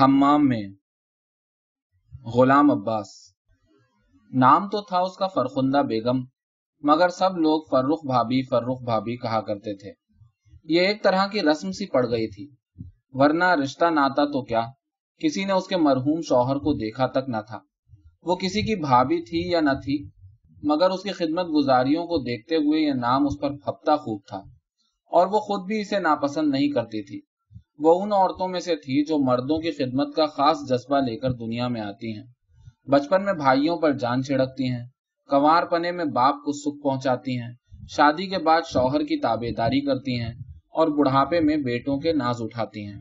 حمام میں۔ غلام عباس۔ نام تو تھا اس کا فرخندہ بیگم، مگر سب لوگ فرخ بھابی فرخ بھابی کہا کرتے تھے۔ یہ ایک طرح کی رسم سی پڑ گئی تھی۔ ورنہ رشتہ ناتا تو کیا؟ کسی نے اس کے مرحوم شوہر کو دیکھا تک نہ تھا۔ وہ کسی کی بھابی تھی یا نہ تھی، مگر اس کی خدمت گزاریوں کو دیکھتے ہوئے یہ نام اس پر پھپتا خوب تھا، اور وہ خود بھی اسے ناپسند نہیں کرتی تھی۔ وہ ان عورتوں میں سے تھی جو مردوں کی خدمت کا خاص جذبہ لے کر دنیا میں آتی ہیں۔ بچپن میں بھائیوں پر جان چھڑکتی ہیں، کنوار پنے میں باپ کو سکھ پہنچاتی ہیں، شادی کے بعد شوہر کی تابے داری کرتی ہیں اور بڑھاپے میں بیٹوں کے ناز اٹھاتی ہیں۔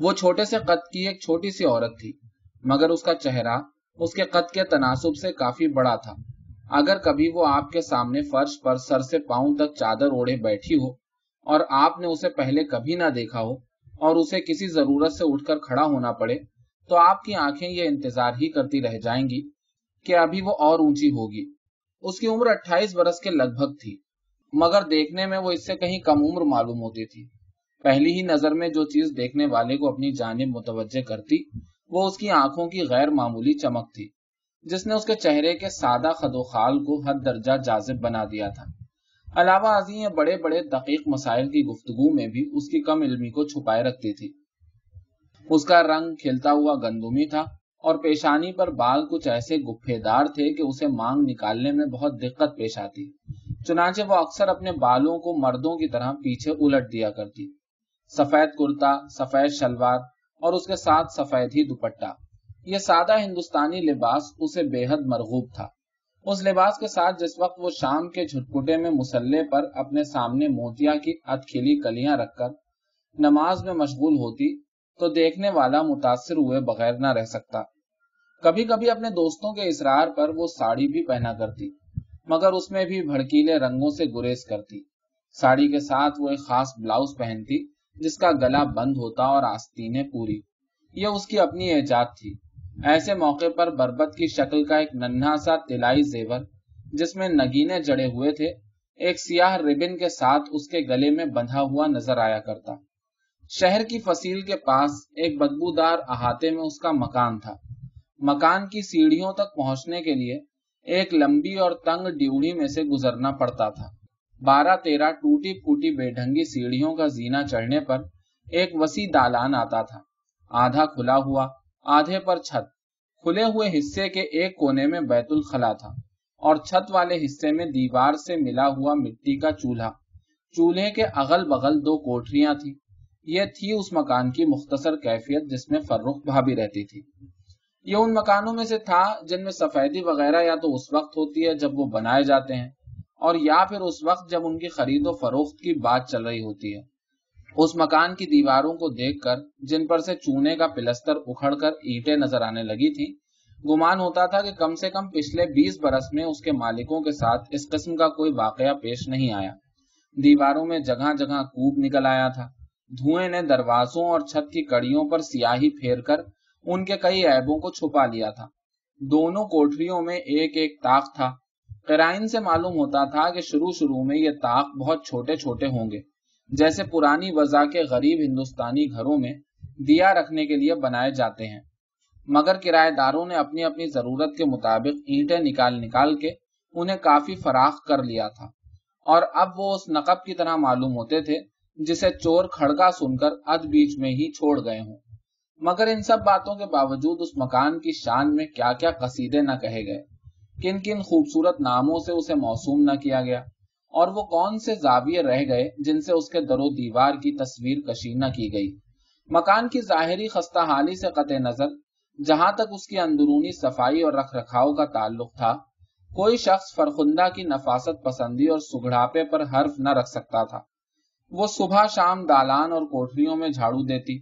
وہ چھوٹے سے قد کی ایک چھوٹی سی عورت تھی، مگر اس کا چہرہ، اس کے قد کے تناسب سے کافی بڑا تھا۔ اگر کبھی وہ آپ کے سامنے فرش پر سر سے پاؤں تک چادر اوڑھے بیٹھی ہو اور آپ نے اسے پہلے کبھی نہ دیکھا ہو اور اسے کسی ضرورت سے اٹھ کر کھڑا ہونا پڑے تو آپ کی آنکھیں یہ انتظار ہی کرتی رہ جائیں گی کہ ابھی وہ اور اونچی ہوگی۔ اس کی عمر اٹھائیس برس کے لگ بھگ تھی، مگر دیکھنے میں وہ اس سے کہیں کم عمر معلوم ہوتی تھی۔ پہلی ہی نظر میں جو چیز دیکھنے والے کو اپنی جانب متوجہ کرتی، وہ اس کی آنکھوں کی غیر معمولی چمک تھی، جس نے اس کے چہرے کے سادہ خد و خال کو حد درجہ جازب بنا دیا تھا۔ علاوہ ازیں یہ بڑے بڑے دقیق مسائل کی گفتگو میں بھی اس کی کم علمی کو چھپائے رکھتی تھی۔ اس کا رنگ کھلتا ہوا گندمی تھا اور پیشانی پر بال کچھ ایسے گفے دار تھے کہ اسے مانگ نکالنے میں بہت دقت پیش آتی۔ چنانچہ وہ اکثر اپنے بالوں کو مردوں کی طرح پیچھے الٹ دیا کرتی۔ سفید کرتا، سفید شلوار اور اس کے ساتھ سفید ہی دوپٹہ۔ یہ سادہ ہندوستانی لباس اسے بے حد مرغوب تھا۔ اس لباس کے ساتھ جس وقت وہ شام کے جھٹکٹے میں مسلح پر اپنے سامنے موتیا کی اتکھلی کلیاں رکھ کر نماز میں مشغول ہوتی، تو دیکھنے والا متاثر ہوئے بغیر نہ رہ سکتا۔ کبھی کبھی اپنے دوستوں کے اصرار پر وہ ساڑی بھی پہنا کرتی، مگر اس میں بھی بھڑکیلے رنگوں سے گریز کرتی۔ ساڑی کے ساتھ وہ ایک خاص بلاؤز پہنتی، جس کا گلا بند ہوتا اور آستینیں پوری۔ یہ اس کی اپنی ایجاد تھی۔ ایسے موقع پر بربت کی شکل کا ایک ننھا سا تلائی زیور، جس میں نگینے جڑے ہوئے تھے، ایک سیاہ ریبن کے ساتھ اس کے گلے میں بندھا ہوا نظر آیا کرتا۔ شہر کی فصیل کے پاس ایک بدبودار احاطے میں اس کا مکان تھا۔ مکان کی سیڑھیوں تک پہنچنے کے لیے ایک لمبی اور تنگ ڈیوڑی میں سے گزرنا پڑتا تھا۔ بارہ تیرہ ٹوٹی پھوٹی بے ڈھنگی سیڑھیوں کا زینا چڑھنے پر ایک وسیع دالان آتا تھا۔ آدھا کھلا ہوا آدھے پر چھت۔ کھلے ہوئے حصے کے ایک کونے میں بیت الخلا تھا اور چھت والے حصے میں دیوار سے ملا ہوا مٹی کا چولہا۔ چولہے کے اغل بغل دو کوٹریاں تھی یہ تھی اس مکان کی مختصر کیفیت جس میں فرخ بھابی رہتی تھی۔ یہ ان مکانوں میں سے تھا جن میں سفیدی وغیرہ یا تو اس وقت ہوتی ہے جب وہ بنائے جاتے ہیں اور یا پھر اس وقت جب ان کی خرید و فروخت کی بات چل رہی ہوتی ہے۔ اس مکان کی دیواروں کو دیکھ کر، جن پر سے چونے کا پلستر اکھڑ کر اینٹیں نظر آنے لگی تھی گمان ہوتا تھا کہ کم سے کم پچھلے بیس برس میں اس کے مالکوں کے ساتھ اس قسم کا کوئی واقعہ پیش نہیں آیا۔ دیواروں میں جگہ جگہ کوب نکل آیا تھا۔ دھوئیں نے دروازوں اور چھت کی کڑیوں پر سیاہی پھیر کر ان کے کئی عیبوں کو چھپا لیا تھا۔ دونوں کوٹریوں میں ایک ایک تاخ تھا۔ کرائن سے معلوم ہوتا تھا کہ شروع شروع میں یہ تاخ بہت چھوٹے چھوٹے ہوں گے۔ جیسے پرانی وضع کے غریب ہندوستانی گھروں میں دیا رکھنے کے لیے بنائے جاتے ہیں۔ مگر کرایہ داروں نے اپنی اپنی ضرورت کے مطابق اینٹیں نکال نکال کے انہیں کافی فراخ کر لیا تھا۔ اور اب وہ اس نقب کی طرح معلوم ہوتے تھے، جسے چور کھڑکا سن کر اد بیچ میں ہی چھوڑ گئے ہوں۔ مگر ان سب باتوں کے باوجود اس مکان کی شان میں کیا کیا قصیدے نہ کہے گئے۔ کن کن خوبصورت ناموں سے اسے موسوم نہ کیا گیا۔ اور وہ کون سے زاویے رہ گئے جن سے اس کے در و دیوار کی تصویر کشی نہ کی گئی؟ مکان کی ظاہری خستہ حالی سے قطع نظر، جہاں تک اس کی اندرونی صفائی اور رکھ رکھاؤ کا تعلق تھا، کوئی شخص فرخندہ کی نفاست پسندی اور سگڑاپے پر حرف نہ رکھ سکتا تھا۔ وہ صبح شام دالان اور کوٹریوں میں جھاڑو دیتی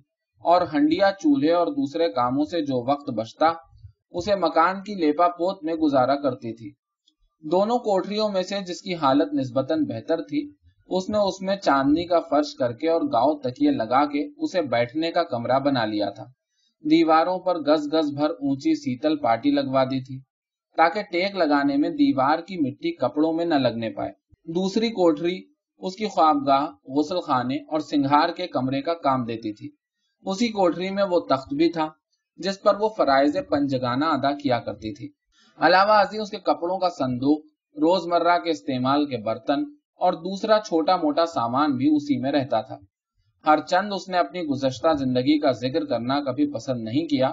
اور ہنڈیا چولہے اور دوسرے کاموں سے جو وقت بچتا، اسے مکان کی لیپا پوت میں گزارا کرتی تھی۔ دونوں کوٹریوں میں سے جس کی حالت نسبتاً بہتر تھی، اس نے اس میں چاندنی کا فرش کر کے اور گاؤں تکیے لگا کے اسے بیٹھنے کا کمرہ بنا لیا تھا۔ دیواروں پر گز گز بھر اونچی سیتل پارٹی لگوا دی تھی، تاکہ ٹیک لگانے میں دیوار کی مٹی کپڑوں میں نہ لگنے پائے۔ دوسری کوٹری اس کی خوابگاہ، غسل خانے اور سنگھار کے کمرے کا کام دیتی تھی۔ اسی کوٹری میں وہ تخت بھی تھا، جس پر وہ فرائض پنجگانہ ادا کیا کرتی تھی۔ علاوہ ازیں اس کے کپڑوں کا صندوق، روزمرہ کے استعمال کے برتن اور دوسرا چھوٹا موٹا سامان بھی اسی میں رہتا تھا۔ ہر چند اس نے اپنی گزشتہ زندگی کا ذکر کرنا کبھی پسند نہیں کیا،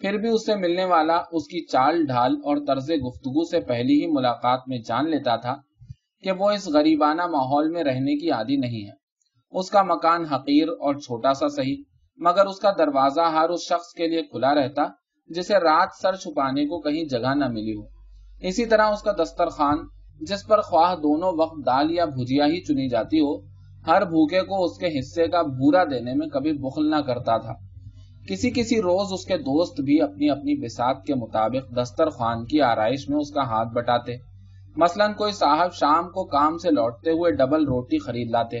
پھر بھی اس سے ملنے والا اس کی چال ڈھال اور طرز گفتگو سے پہلی ہی ملاقات میں جان لیتا تھا کہ وہ اس غریبانہ ماحول میں رہنے کی عادی نہیں ہے۔ اس کا مکان حقیر اور چھوٹا سا صحیح، مگر اس کا دروازہ ہر اس شخص کے لیے کھلا رہتا جسے رات سر چھپانے کو کہیں جگہ نہ ملی ہو۔ اسی طرح اس کا دسترخوان، جس پر خواہ دونوں وقت دال یا بھجیا ہی چنی جاتی ہو، ہر بھوکے کو اس کے حصے کا بورا دینے میں کبھی بخل نہ کرتا تھا۔ کسی کسی روز اس کے دوست بھی اپنی اپنی بساط کے مطابق دسترخوان کی آرائش میں اس کا ہاتھ بٹاتے۔ مثلا کوئی صاحب شام کو کام سے لوٹتے ہوئے ڈبل روٹی خرید لاتے۔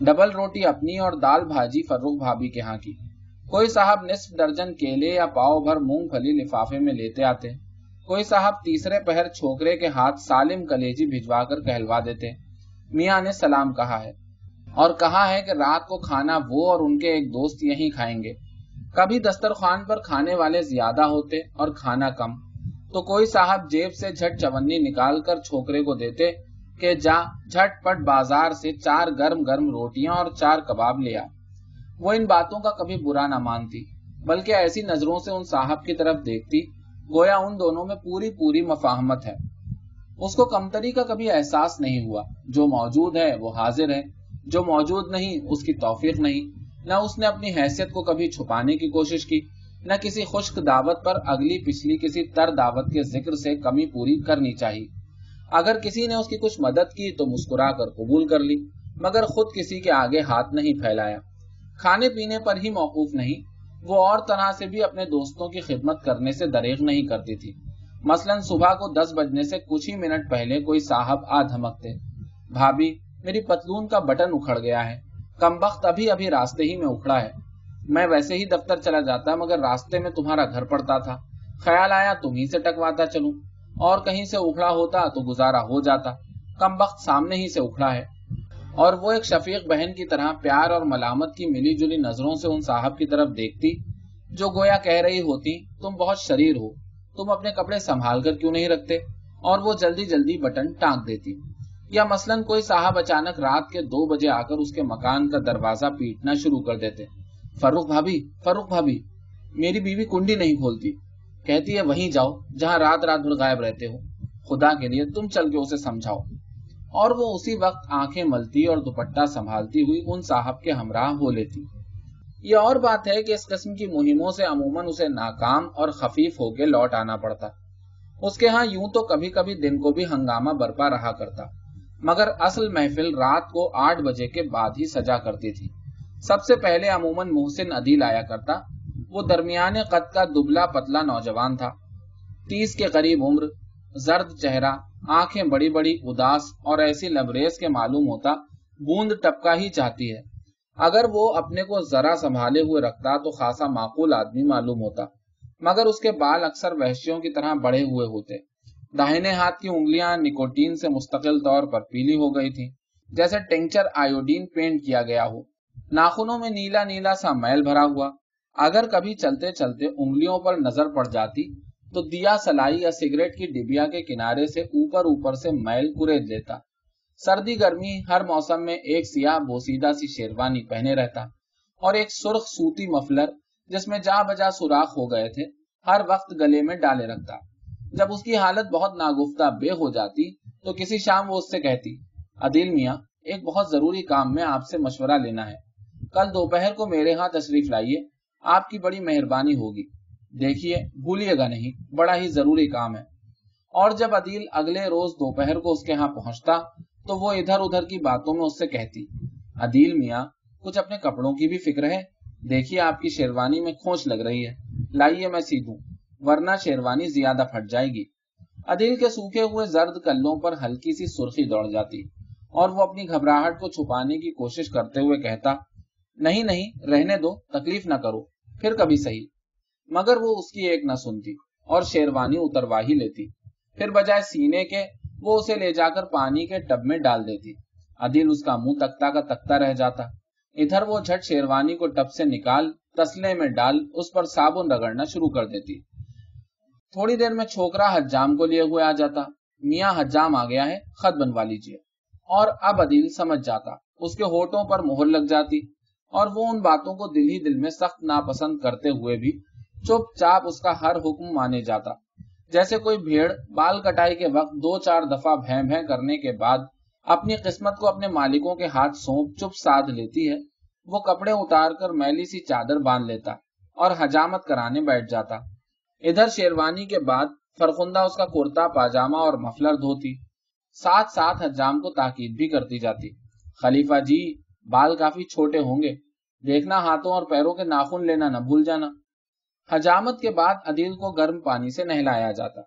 ڈبل روٹی اپنی اور دال بھاجی فروخ بھابھی کے ہاں کی۔ کوئی صاحب نصف درجن کیلے یا پاؤ بھر مونگ پھلی لفافے میں لیتے آتے۔ کوئی صاحب تیسرے پہر چھوکرے کے ہاتھ سالم کلیجی بھجوا کر کہلوا دیتے۔ میاں نے سلام کہا ہے۔ اور کہا ہے کہ رات کو کھانا وہ اور ان کے ایک دوست یہی کھائیں گے۔ کبھی دسترخوان پر کھانے والے زیادہ ہوتے اور کھانا کم۔ تو کوئی صاحب جیب سے جھٹ چونی نکال کر چھوکرے کو دیتے کہ جا جھٹ پٹ بازار سے چار گرم گرم روٹیاں اور چار کباب لیا وہ ان باتوں کا کبھی برا نہ مانتی، بلکہ ایسی نظروں سے ان صاحب کی طرف دیکھتی، گویا ان دونوں میں پوری پوری مفاہمت ہے۔ اس کو کمتری کا کبھی احساس نہیں ہوا۔ جو موجود ہے وہ حاضر ہے، جو موجود نہیں، اس کی توفیق نہیں۔ نہ اس نے اپنی حیثیت کو کبھی چھپانے کی کوشش کی، نہ کسی خشک دعوت پر اگلی پچھلی کسی تر دعوت کے ذکر سے کمی پوری کرنی چاہیے اگر کسی نے اس کی کچھ مدد کی تو مسکرا کر قبول کر لی، مگر خود کسی کے آگے ہاتھ نہیں پھیلایا۔ کھانے پینے پر ہی موقوف نہیں، وہ اور طرح سے بھی اپنے دوستوں کی خدمت کرنے سے دریغ نہیں کرتی تھی۔ مثلا صبح کو دس بجنے سے کچھ ہی منٹ پہلے کوئی صاحب آ دھمکتے۔ بھابھی، میری پتلون کا بٹن اکھڑ گیا ہے۔ کم وقت ابھی ابھی راستے ہی میں اکھڑا ہے۔ میں ویسے ہی دفتر چلا جاتا مگر راستے میں تمہارا گھر پڑتا تھا۔ خیال آیا تم ہی سے ٹکواتا چلوں۔ اور کہیں سے اکھڑا ہوتا تو گزارا ہو جاتا۔ کم وقت سامنے ہی سے اکھڑا ہے۔ اور وہ ایک شفیق بہن کی طرح پیار اور ملامت کی ملی جلی نظروں سے ان صاحب کی طرف دیکھتی، جو گویا کہہ رہی ہوتی، تم بہت شریر ہو، تم اپنے کپڑے سنبھال کر کیوں نہیں رکھتے؟ اور وہ جلدی جلدی بٹن ٹانک دیتی۔ یا مثلا کوئی صاحب اچانک رات کے دو بجے آ کر اس کے مکان کا دروازہ پیٹنا شروع کر دیتے۔ فروخ بھابھی فروخ بھابھی، میری بیوی کنڈی نہیں کھولتی۔ کہتی ہے وہیں جاؤ، جہاں رات رات بھر غائب رہتے ہو۔ خدا کے لیے تم چل کے اسے سمجھاؤ۔ اور وہ اسی وقت آنکھیں ملتی اور دوپٹہ سنبھالتی ہوئی ان صاحب کے ہمراہ ہو لیتی۔ یہ اور بات ہے کہ اس قسم کی مہموں سے عموماً اسے ناکام اور خفیف ہو کے لوٹ آنا پڑتا۔ اس کے ہاں یوں تو کبھی کبھی دن کو بھی ہنگامہ برپا رہا کرتا، مگر اصل محفل رات کو آٹھ بجے کے بعد ہی سجا کرتی تھی۔ سب سے پہلے عموماً محسن عدیل آیا کرتا۔ وہ درمیانے قد کا دبلا پتلا نوجوان تھا۔ تیس کے قریب عمر، زرد چہرہ آنکھیں بڑی بڑی اداس اور ایسی لبریز کے معلوم ہوتا بوند ٹپکا ہی چاہتی ہے۔ اگر وہ اپنے کو ذرا سنبھالے ہوئے رکھتا تو خاصا معقول آدمی معلوم ہوتا، مگر اس کے بال اکثر وحشیوں کی طرح بڑے ہوئے ہوتے۔ داہنے ہاتھ کی انگلیاں نکوٹین سے مستقل طور پر پیلی ہو گئی تھی جیسے ٹینچر آئیوڈین پینٹ کیا گیا ہو۔ ناخنوں میں نیلا نیلا سا میل بھرا ہوا، اگر کبھی چلتے چلتے انگلیوں پر نظر پڑ جاتی تو دیا سلائی یا سگریٹ کی ڈبیا کے کنارے سے اوپر اوپر سے میل کریج لیتا۔ سردی گرمی ہر موسم میں ایک سیاہ بوسیدہ سی شیروانی پہنے رہتا اور ایک سرخ سوتی مفلر جس میں جا بجا سوراخ ہو گئے تھے، ہر وقت گلے میں ڈالے رکھتا۔ جب اس کی حالت بہت ناگفتہ بے ہو جاتی تو کسی شام وہ اس سے کہتی عدیل میاں، ایک بہت ضروری کام میں آپ سے مشورہ لینا ہے۔ کل دوپہر کو میرے ہاں تشریف لائیے، آپ کی بڑی مہربانی ہوگی۔ دیکھیے، بھولیے گا نہیں، بڑا ہی ضروری کام ہے۔ اور جب عدیل اگلے روز دوپہر کو اس کے ہاں پہنچتا، تو وہ ادھر ادھر کی باتوں میں اس سے کہتی، عدیل میاں، کچھ اپنے کپڑوں کی بھی فکر ہے؟ دیکھیے، آپ کی شیروانی میں کھوچ لگ رہی ہے۔ لائیے میں سیدھوں، ورنہ شیروانی زیادہ پھٹ جائے گی۔ عدیل کے سوکھے ہوئے زرد کلوں پر ہلکی سی سرخی دوڑ جاتی، اور وہ اپنی گھبراہٹ کو چھپانے کی کوشش کرتے ہوئے کہتا، نہیں نہیں، رہنے دو، تکلیف نہ کرو، پھر کبھی صحیح۔ مگر وہ اس کی ایک نہ سنتی اور شیروانی اتروا ہی لیتی۔ پھر بجائے سینے کے، وہ اسے لے جا کر پانی کے ٹب میں ڈال دیتی۔ عدیل اس کا منہ تکتا کا تکتا رہ جاتا۔ ادھر وہ جھٹ شیروانی کو ٹب سے نکال، تسلے میں ڈال، اس پر صابن رگڑنا شروع کر دیتی۔ تھوڑی دیر میں چھوکرا حجام کو لیے ہوئے آ جاتا۔ میاں حجام آ گیا ہے، خط بنوا لیجیے اور اب عدیل سمجھ جاتا۔ اس کے ہوٹوں پر مہر لگ جاتی۔ اور وہ ان باتوں کو دل ہی دل میں سخت ناپسند کرتے ہوئے بھی چپ چاپ اس کا ہر حکم مانے جاتا۔ جیسے کوئی بھیڑ بال کٹائی کے وقت دو چار دفعہ بھیں بھیں کرنے کے بعد اپنی قسمت کو اپنے مالکوں کے ہاتھ سونپ چپ ساتھ لیتی ہے، وہ کپڑے اتار کر میلی سی چادر باندھ لیتا اور حجامت کرانے بیٹھ جاتا۔ ادھر شیروانی کے بعد فرخندہ اس کا کرتا، پاجامہ اور مفلر دھوتی، ساتھ ساتھ حجام کو تاکید بھی کرتی جاتی۔ خلیفہ جی بال کافی چھوٹے ہوں گے، دیکھنا ہاتھوں اور پیروں کے ناخن لینا نہ بھول جانا۔ حجامت کے بعد عدیل کو گرم پانی سے نہلایا جاتا۔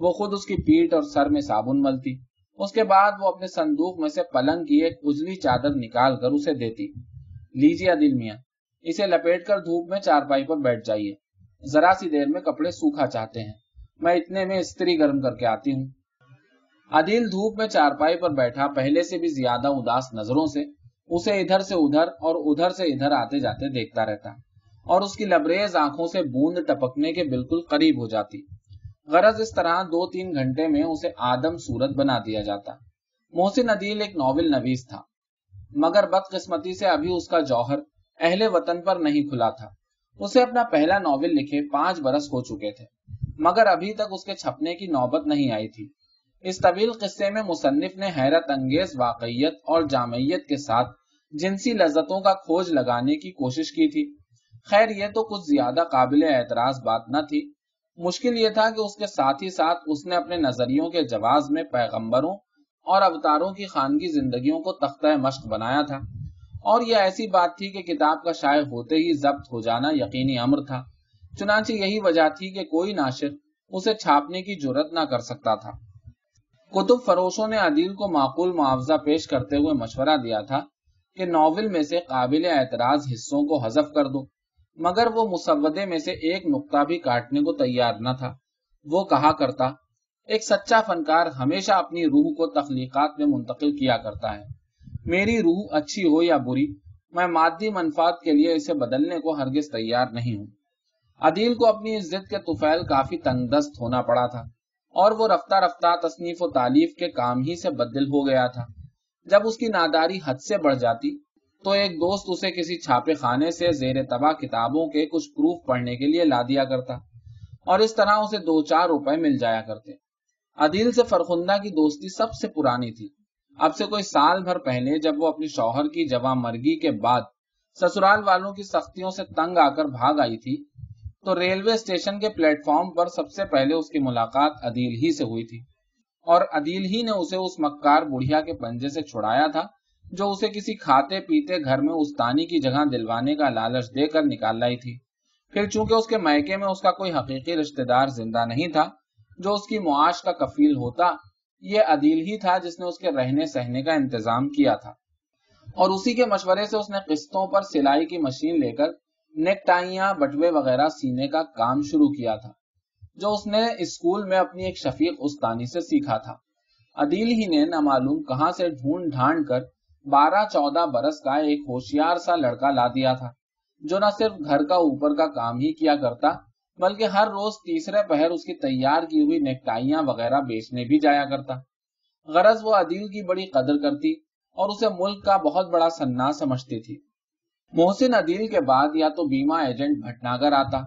وہ خود اس کی پیٹ اور سر میں صابن ملتی۔ اس کے بعد وہ اپنے صندوق میں سے پلنگ کی ایک اجلی چادر نکال کر اسے دیتی۔ لیجیے عدیل میاں، اسے لپیٹ کر دھوپ میں چارپائی پر بیٹھ جائیے۔ ذرا سی دیر میں کپڑے سوکھا چاہتے ہیں۔ میں اتنے میں استری گرم کر کے آتی ہوں۔ عدیل دھوپ میں چارپائی پر بیٹھا، پہلے سے بھی زیادہ اداس نظروں سے، اسے ادھر سے ادھر اور ادھر سے ادھر آتے جاتے دیکھتا رہتا۔ اور اس کی لبریز آنکھوں سے بوند ٹپکنے کے بالکل قریب ہو جاتی۔ غرض اس طرح دو تین گھنٹے میں اسے آدم صورت بنا دیا جاتا۔ محسن عدیل ایک ناول نویس تھا۔ مگر بد قسمتی سے ابھی اس کا جوہر اہل وطن پر نہیں کھلا تھا۔ اسے اپنا پہلا ناول لکھے پانچ برس ہو چکے تھے۔ مگر ابھی تک اس کے چھپنے کی نوبت نہیں آئی تھی۔ اس طویل قصے میں مصنف نے حیرت انگیز واقعیت اور جامعیت کے ساتھ جنسی لذتوں کا کھوج لگانے کی کوشش کی تھی۔ خیر، یہ تو کچھ زیادہ قابل اعتراض بات نہ تھی۔ مشکل یہ تھا کہ اس کے ساتھ ہی ساتھ اس نے اپنے نظریوں کے جواز میں پیغمبروں اور اوتاروں کی خانگی زندگیوں کو تختہ مشق بنایا تھا۔ اور یہ ایسی بات تھی کہ کتاب کا شائع ہوتے ہی ضبط ہو جانا یقینی امر تھا۔ چنانچہ یہی وجہ تھی کہ کوئی ناشر اسے چھاپنے کی جرت نہ کر سکتا تھا۔ کتب فروشوں نے عدیل کو معقول معاوضہ پیش کرتے ہوئے مشورہ دیا تھا کہ ناول میں سے قابل اعتراض حصوں کو حذف کر دو۔ مگر وہ مسودے میں سے ایک نقطہ بھی کاٹنے کو تیار نہ تھا۔ وہ کہا کرتا، ایک سچا فنکار ہمیشہ اپنی روح کو تخلیقات میں منتقل کیا کرتا ہے۔ میری روح اچھی ہو یا بری، میں مادی منفات کے لیے اسے بدلنے کو ہرگز تیار نہیں ہوں۔ عدیل کو اپنی ضد کے طفیل کافی تنگ دست ہونا پڑا تھا، اور وہ رفتہ رفتہ تصنیف و تعلیف کے کام ہی سے بدل ہو گیا تھا۔ جب اس کی ناداری حد سے بڑھ جاتی تو ایک دوست اسے کسی چھاپے خانے سے زیر تباہ کتابوں کے کچھ پروف پڑھنے کے لیے لا دیا کرتا۔ اور اس طرح اسے دو چار روپے مل جایا کرتے۔ عدیل سے فرخندہ کی دوستی سب سے پرانی تھی۔ اب سے کوئی سال بھر پہلے جب وہ اپنی شوہر کی جواں مرگی کے بعد سسرال والوں کی سختیوں سے تنگ آ کر بھاگ آئی تھی، تو ریلوے اسٹیشن کے پلیٹ فارم پر سب سے پہلے اس کی ملاقات عدیل ہی سے ہوئی تھی۔ اور عدیل ہی نے اسے اس مکار بڑھیا کے پنجے سے چھڑایا تھا۔ جو اسے کسی کھاتے پیتے گھر میں استانی کی جگہ دلوانے کا لالچ دے کر نکال لائی تھی۔ پھر چونکہ اس کے میکے میں اس کا کوئی حقیقی رشتہ دار زندہ نہیں تھا، جو اس کی معاش کا کفیل ہوتا، یہ عدیل ہی تھا جس نے اس کے رہنے سہنے کا انتظام کیا تھا۔ اور اسی کے مشورے سے اس نے قسطوں پر سلائی کی مشین لے کر نیکٹائیاں، بٹوے وغیرہ سینے کا کام شروع کیا تھا، جو اس نے اسکول میں اپنی ایک شفیق استانی سے سیکھا تھا۔ عدیل ہی نے نہ معلوم کہاں سے ڈھونڈ ڈھانڈ کر بارہ چودہ برس کا ایک ہوشیار سا لڑکا لا دیا تھا، جو نہ صرف گھر کا اوپر کا کام ہی کیا کرتا، بلکہ ہر روز تیسرے پہر اس کی تیار کی ہوئی نیکٹائیاں وغیرہ بیچنے بھی جایا کرتا۔ غرض وہ عدیل کی بڑی قدر کرتی اور اسے ملک کا بہت بڑا سنا سمجھتی تھی۔ محسن عدیل کے بعد یا تو بیمہ ایجنٹ بھٹناگر آتا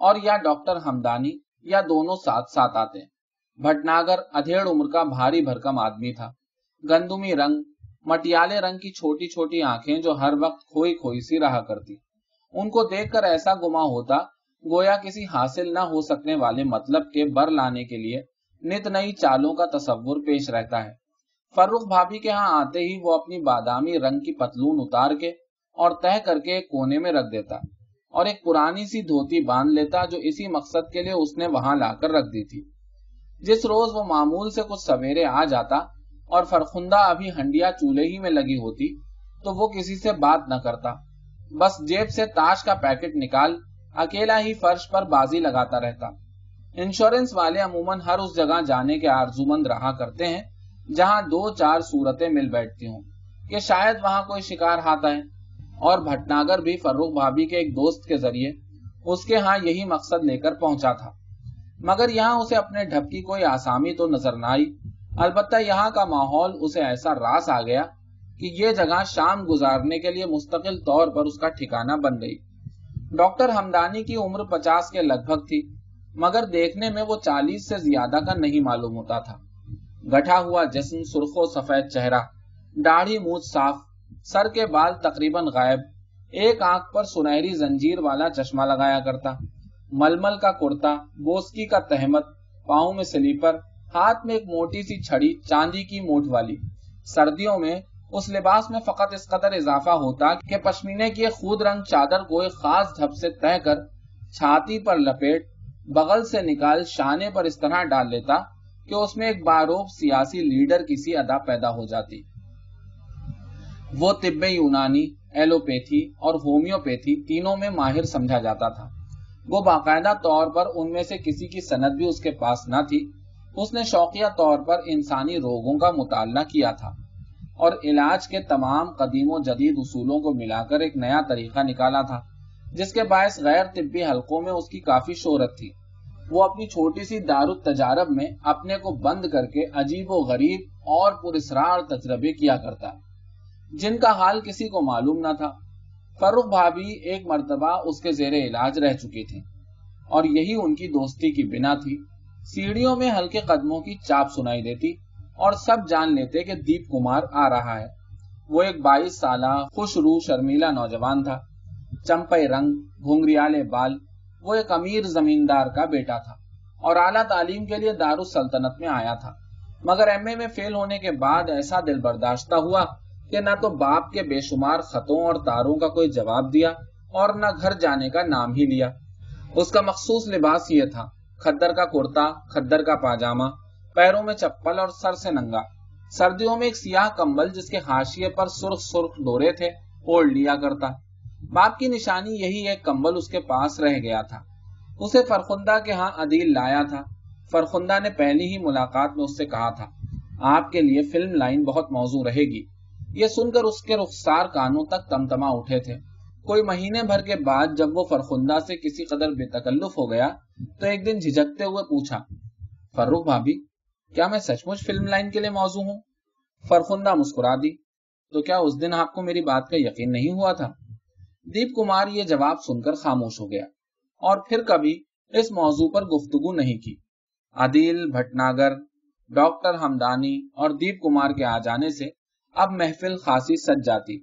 اور یا ڈاکٹر ہمدانی یا دونوں ساتھ ساتھ آتے۔ بھٹناگر ادھیڑ عمر کا بھاری بھرکم آدمی تھا۔ گندمی رنگ مٹیالے رنگ کی چھوٹی چھوٹی آنکھیں جو ہر وقت کھوئی کھوئی سی رہا کرتی۔ ان کو دیکھ کر ایسا گما ہوتا گویا کسی حاصل نہ ہو سکنے والے مطلب کے بر لانے کے لیے نت نئی چالوں کا تصور پیش رہتا ہے۔ فروخ بھابھی کے ہاں آتے ہی وہ اپنی بادامی رنگ کی پتلون اتار کے اور طے کر کے ایک کونے میں رکھ دیتا اور ایک پرانی سی دھوتی باندھ لیتا جو اسی مقصد کے لیے اس نے وہاں لا کر رکھ دی تھی۔ جس روز وہ معمول سے کچھ سویرے آ جاتا اور فرخندہ ابھی ہنڈیا چولہے ہی میں لگی ہوتی تو وہ کسی سے بات نہ کرتا۔ بس جیب سے تاش کا پیکٹ نکال، اکیلا ہی فرش پر بازی لگاتا رہتا۔ انشورنس والے عموماً ہر اس جگہ جانے کے آرزومند رہا کرتے ہیں، جہاں دو چار صورتیں مل بیٹھتی ہوں، کہ شاید وہاں کوئی شکار ہاتا ہے اور بھٹناگر بھی فروخ بھابھی کے ایک دوست کے ذریعے اس کے ہاں یہی مقصد لے کر پہنچا تھا۔ مگر یہاں اسے اپنے ڈھب کی کوئی آسامی تو نظر نہ آئی۔ البتہ یہاں کا ماحول اسے ایسا راس آ گیا کہ یہ جگہ شام گزارنے کے لیے مستقل طور پر اس کا ٹھکانہ بن گئی۔ ڈاکٹر ہمدانی کی عمر پچاس کے لگ بھگ تھی، مگر دیکھنے میں وہ چالیس سے زیادہ کا نہیں معلوم ہوتا تھا۔ گٹھا ہوا جسم، سرخ و سفید چہرہ، داڑھی مونچھ صاف، سر کے بال تقریباً غائب، ایک آنکھ پر سنہری زنجیر والا چشمہ لگایا کرتا، ململ کا کرتا، بوسکی کا تہمت، پاؤں میں سلیپر ہاتھ میں ایک موٹی سی چھڑی، چاندی کی موٹ والی۔ سردیوں میں اس لباس میں فقط اس قدر اضافہ ہوتا کہ پشمینے کی خود رنگ چادر کو ایک خاص ڈھب سے تہ کر چھاتی پر لپیٹ، بغل سے نکال شانے پر اس طرح ڈال لیتا کہ اس میں ایک باروب سیاسی لیڈر کسی ادا پیدا ہو جاتی۔ وہ طب یونانی، ایلوپیتھی اور ہومیوپیتھی تینوں میں ماہر سمجھا جاتا تھا۔ وہ باقاعدہ طور پر ان میں سے کسی کی سند بھی اس کے پاس نہ تھی۔ اس نے شوقیہ طور پر انسانی روگوں کا مطالعہ کیا تھا اور علاج کے تمام قدیم و جدید اصولوں کو ملا کر ایک نیا طریقہ نکالا تھا، جس کے باعث غیر طبی حلقوں میں اس کی کافی شہرت تھی۔ وہ اپنی چھوٹی سی دار التجارب میں اپنے کو بند کر کے عجیب و غریب اور پرسرار تجربے کیا کرتا، جن کا حال کسی کو معلوم نہ تھا۔ فروخ بھابھی ایک مرتبہ اس کے زیر علاج رہ چکی تھی اور یہی ان کی دوستی کی بنا تھی۔ سیڑھیوں میں ہلکے قدموں کی چاپ سنائی دیتی اور سب جان لیتے کہ دیپ کمار آ رہا ہے۔ وہ ایک بائیس سالہ، خوش روح، شرمیلا نوجوان تھا۔ چمپے رنگ، گھنگریالے بال، وہ ایک امیر زمیندار کا بیٹا تھا اور اعلیٰ تعلیم کے لیے دار السلطنت میں آیا تھا۔ مگر ایم اے میں فیل ہونے کے بعد ایسا دل برداشتہ ہوا کہ نہ تو باپ کے بے شمار خطوں اور تاروں کا کوئی جواب دیا اور نہ گھر جانے کا نام ہی لیا۔ اس کا مخصوص لباس یہ تھا کھدر کا کرتا کھدر کا پاجامہ، پیروں میں چپل اور سر سے ننگا۔ سردیوں میں ایک سیاہ کمبل جس کے ہاشیے پر سرخ سرخ ڈورے تھے اوڑھ لیا کرتا۔ باپ کی نشانی یہی ایک کمبل اس کے پاس رہ گیا تھا۔ اسے فرخندہ کے ہاں عدیل لایا تھا۔ فرخندہ نے پہلی ہی ملاقات میں اس سے کہا تھا، آپ کے لیے فلم لائن بہت موضوع رہے گی۔ یہ سن کر اس کے رخسار کانوں تک تمتما اٹھے تھے۔ کوئی مہینے بھر کے بعد جب وہ فرخندہ سے کسی قدر بے تکلف ہو گیا تو ایک دن جھجکتے ہوئے پوچھا فروخ بھابھی، کیا میں سچ مچ فلم لائن کے لیے موضوع ہوں؟ فرخندہ مسکرا دی، تو کیا اس دن آپ کو میری بات کا یقین نہیں ہوا تھا؟ دیپ کمار یہ جواب سن کر خاموش ہو گیا اور پھر کبھی اس موضوع پر گفتگو نہیں کی۔ عدیل بھٹناگر، ڈاکٹر ہمدانی اور دیپ کمار کے آ جانے سے اب محفل خاصی سج جاتی۔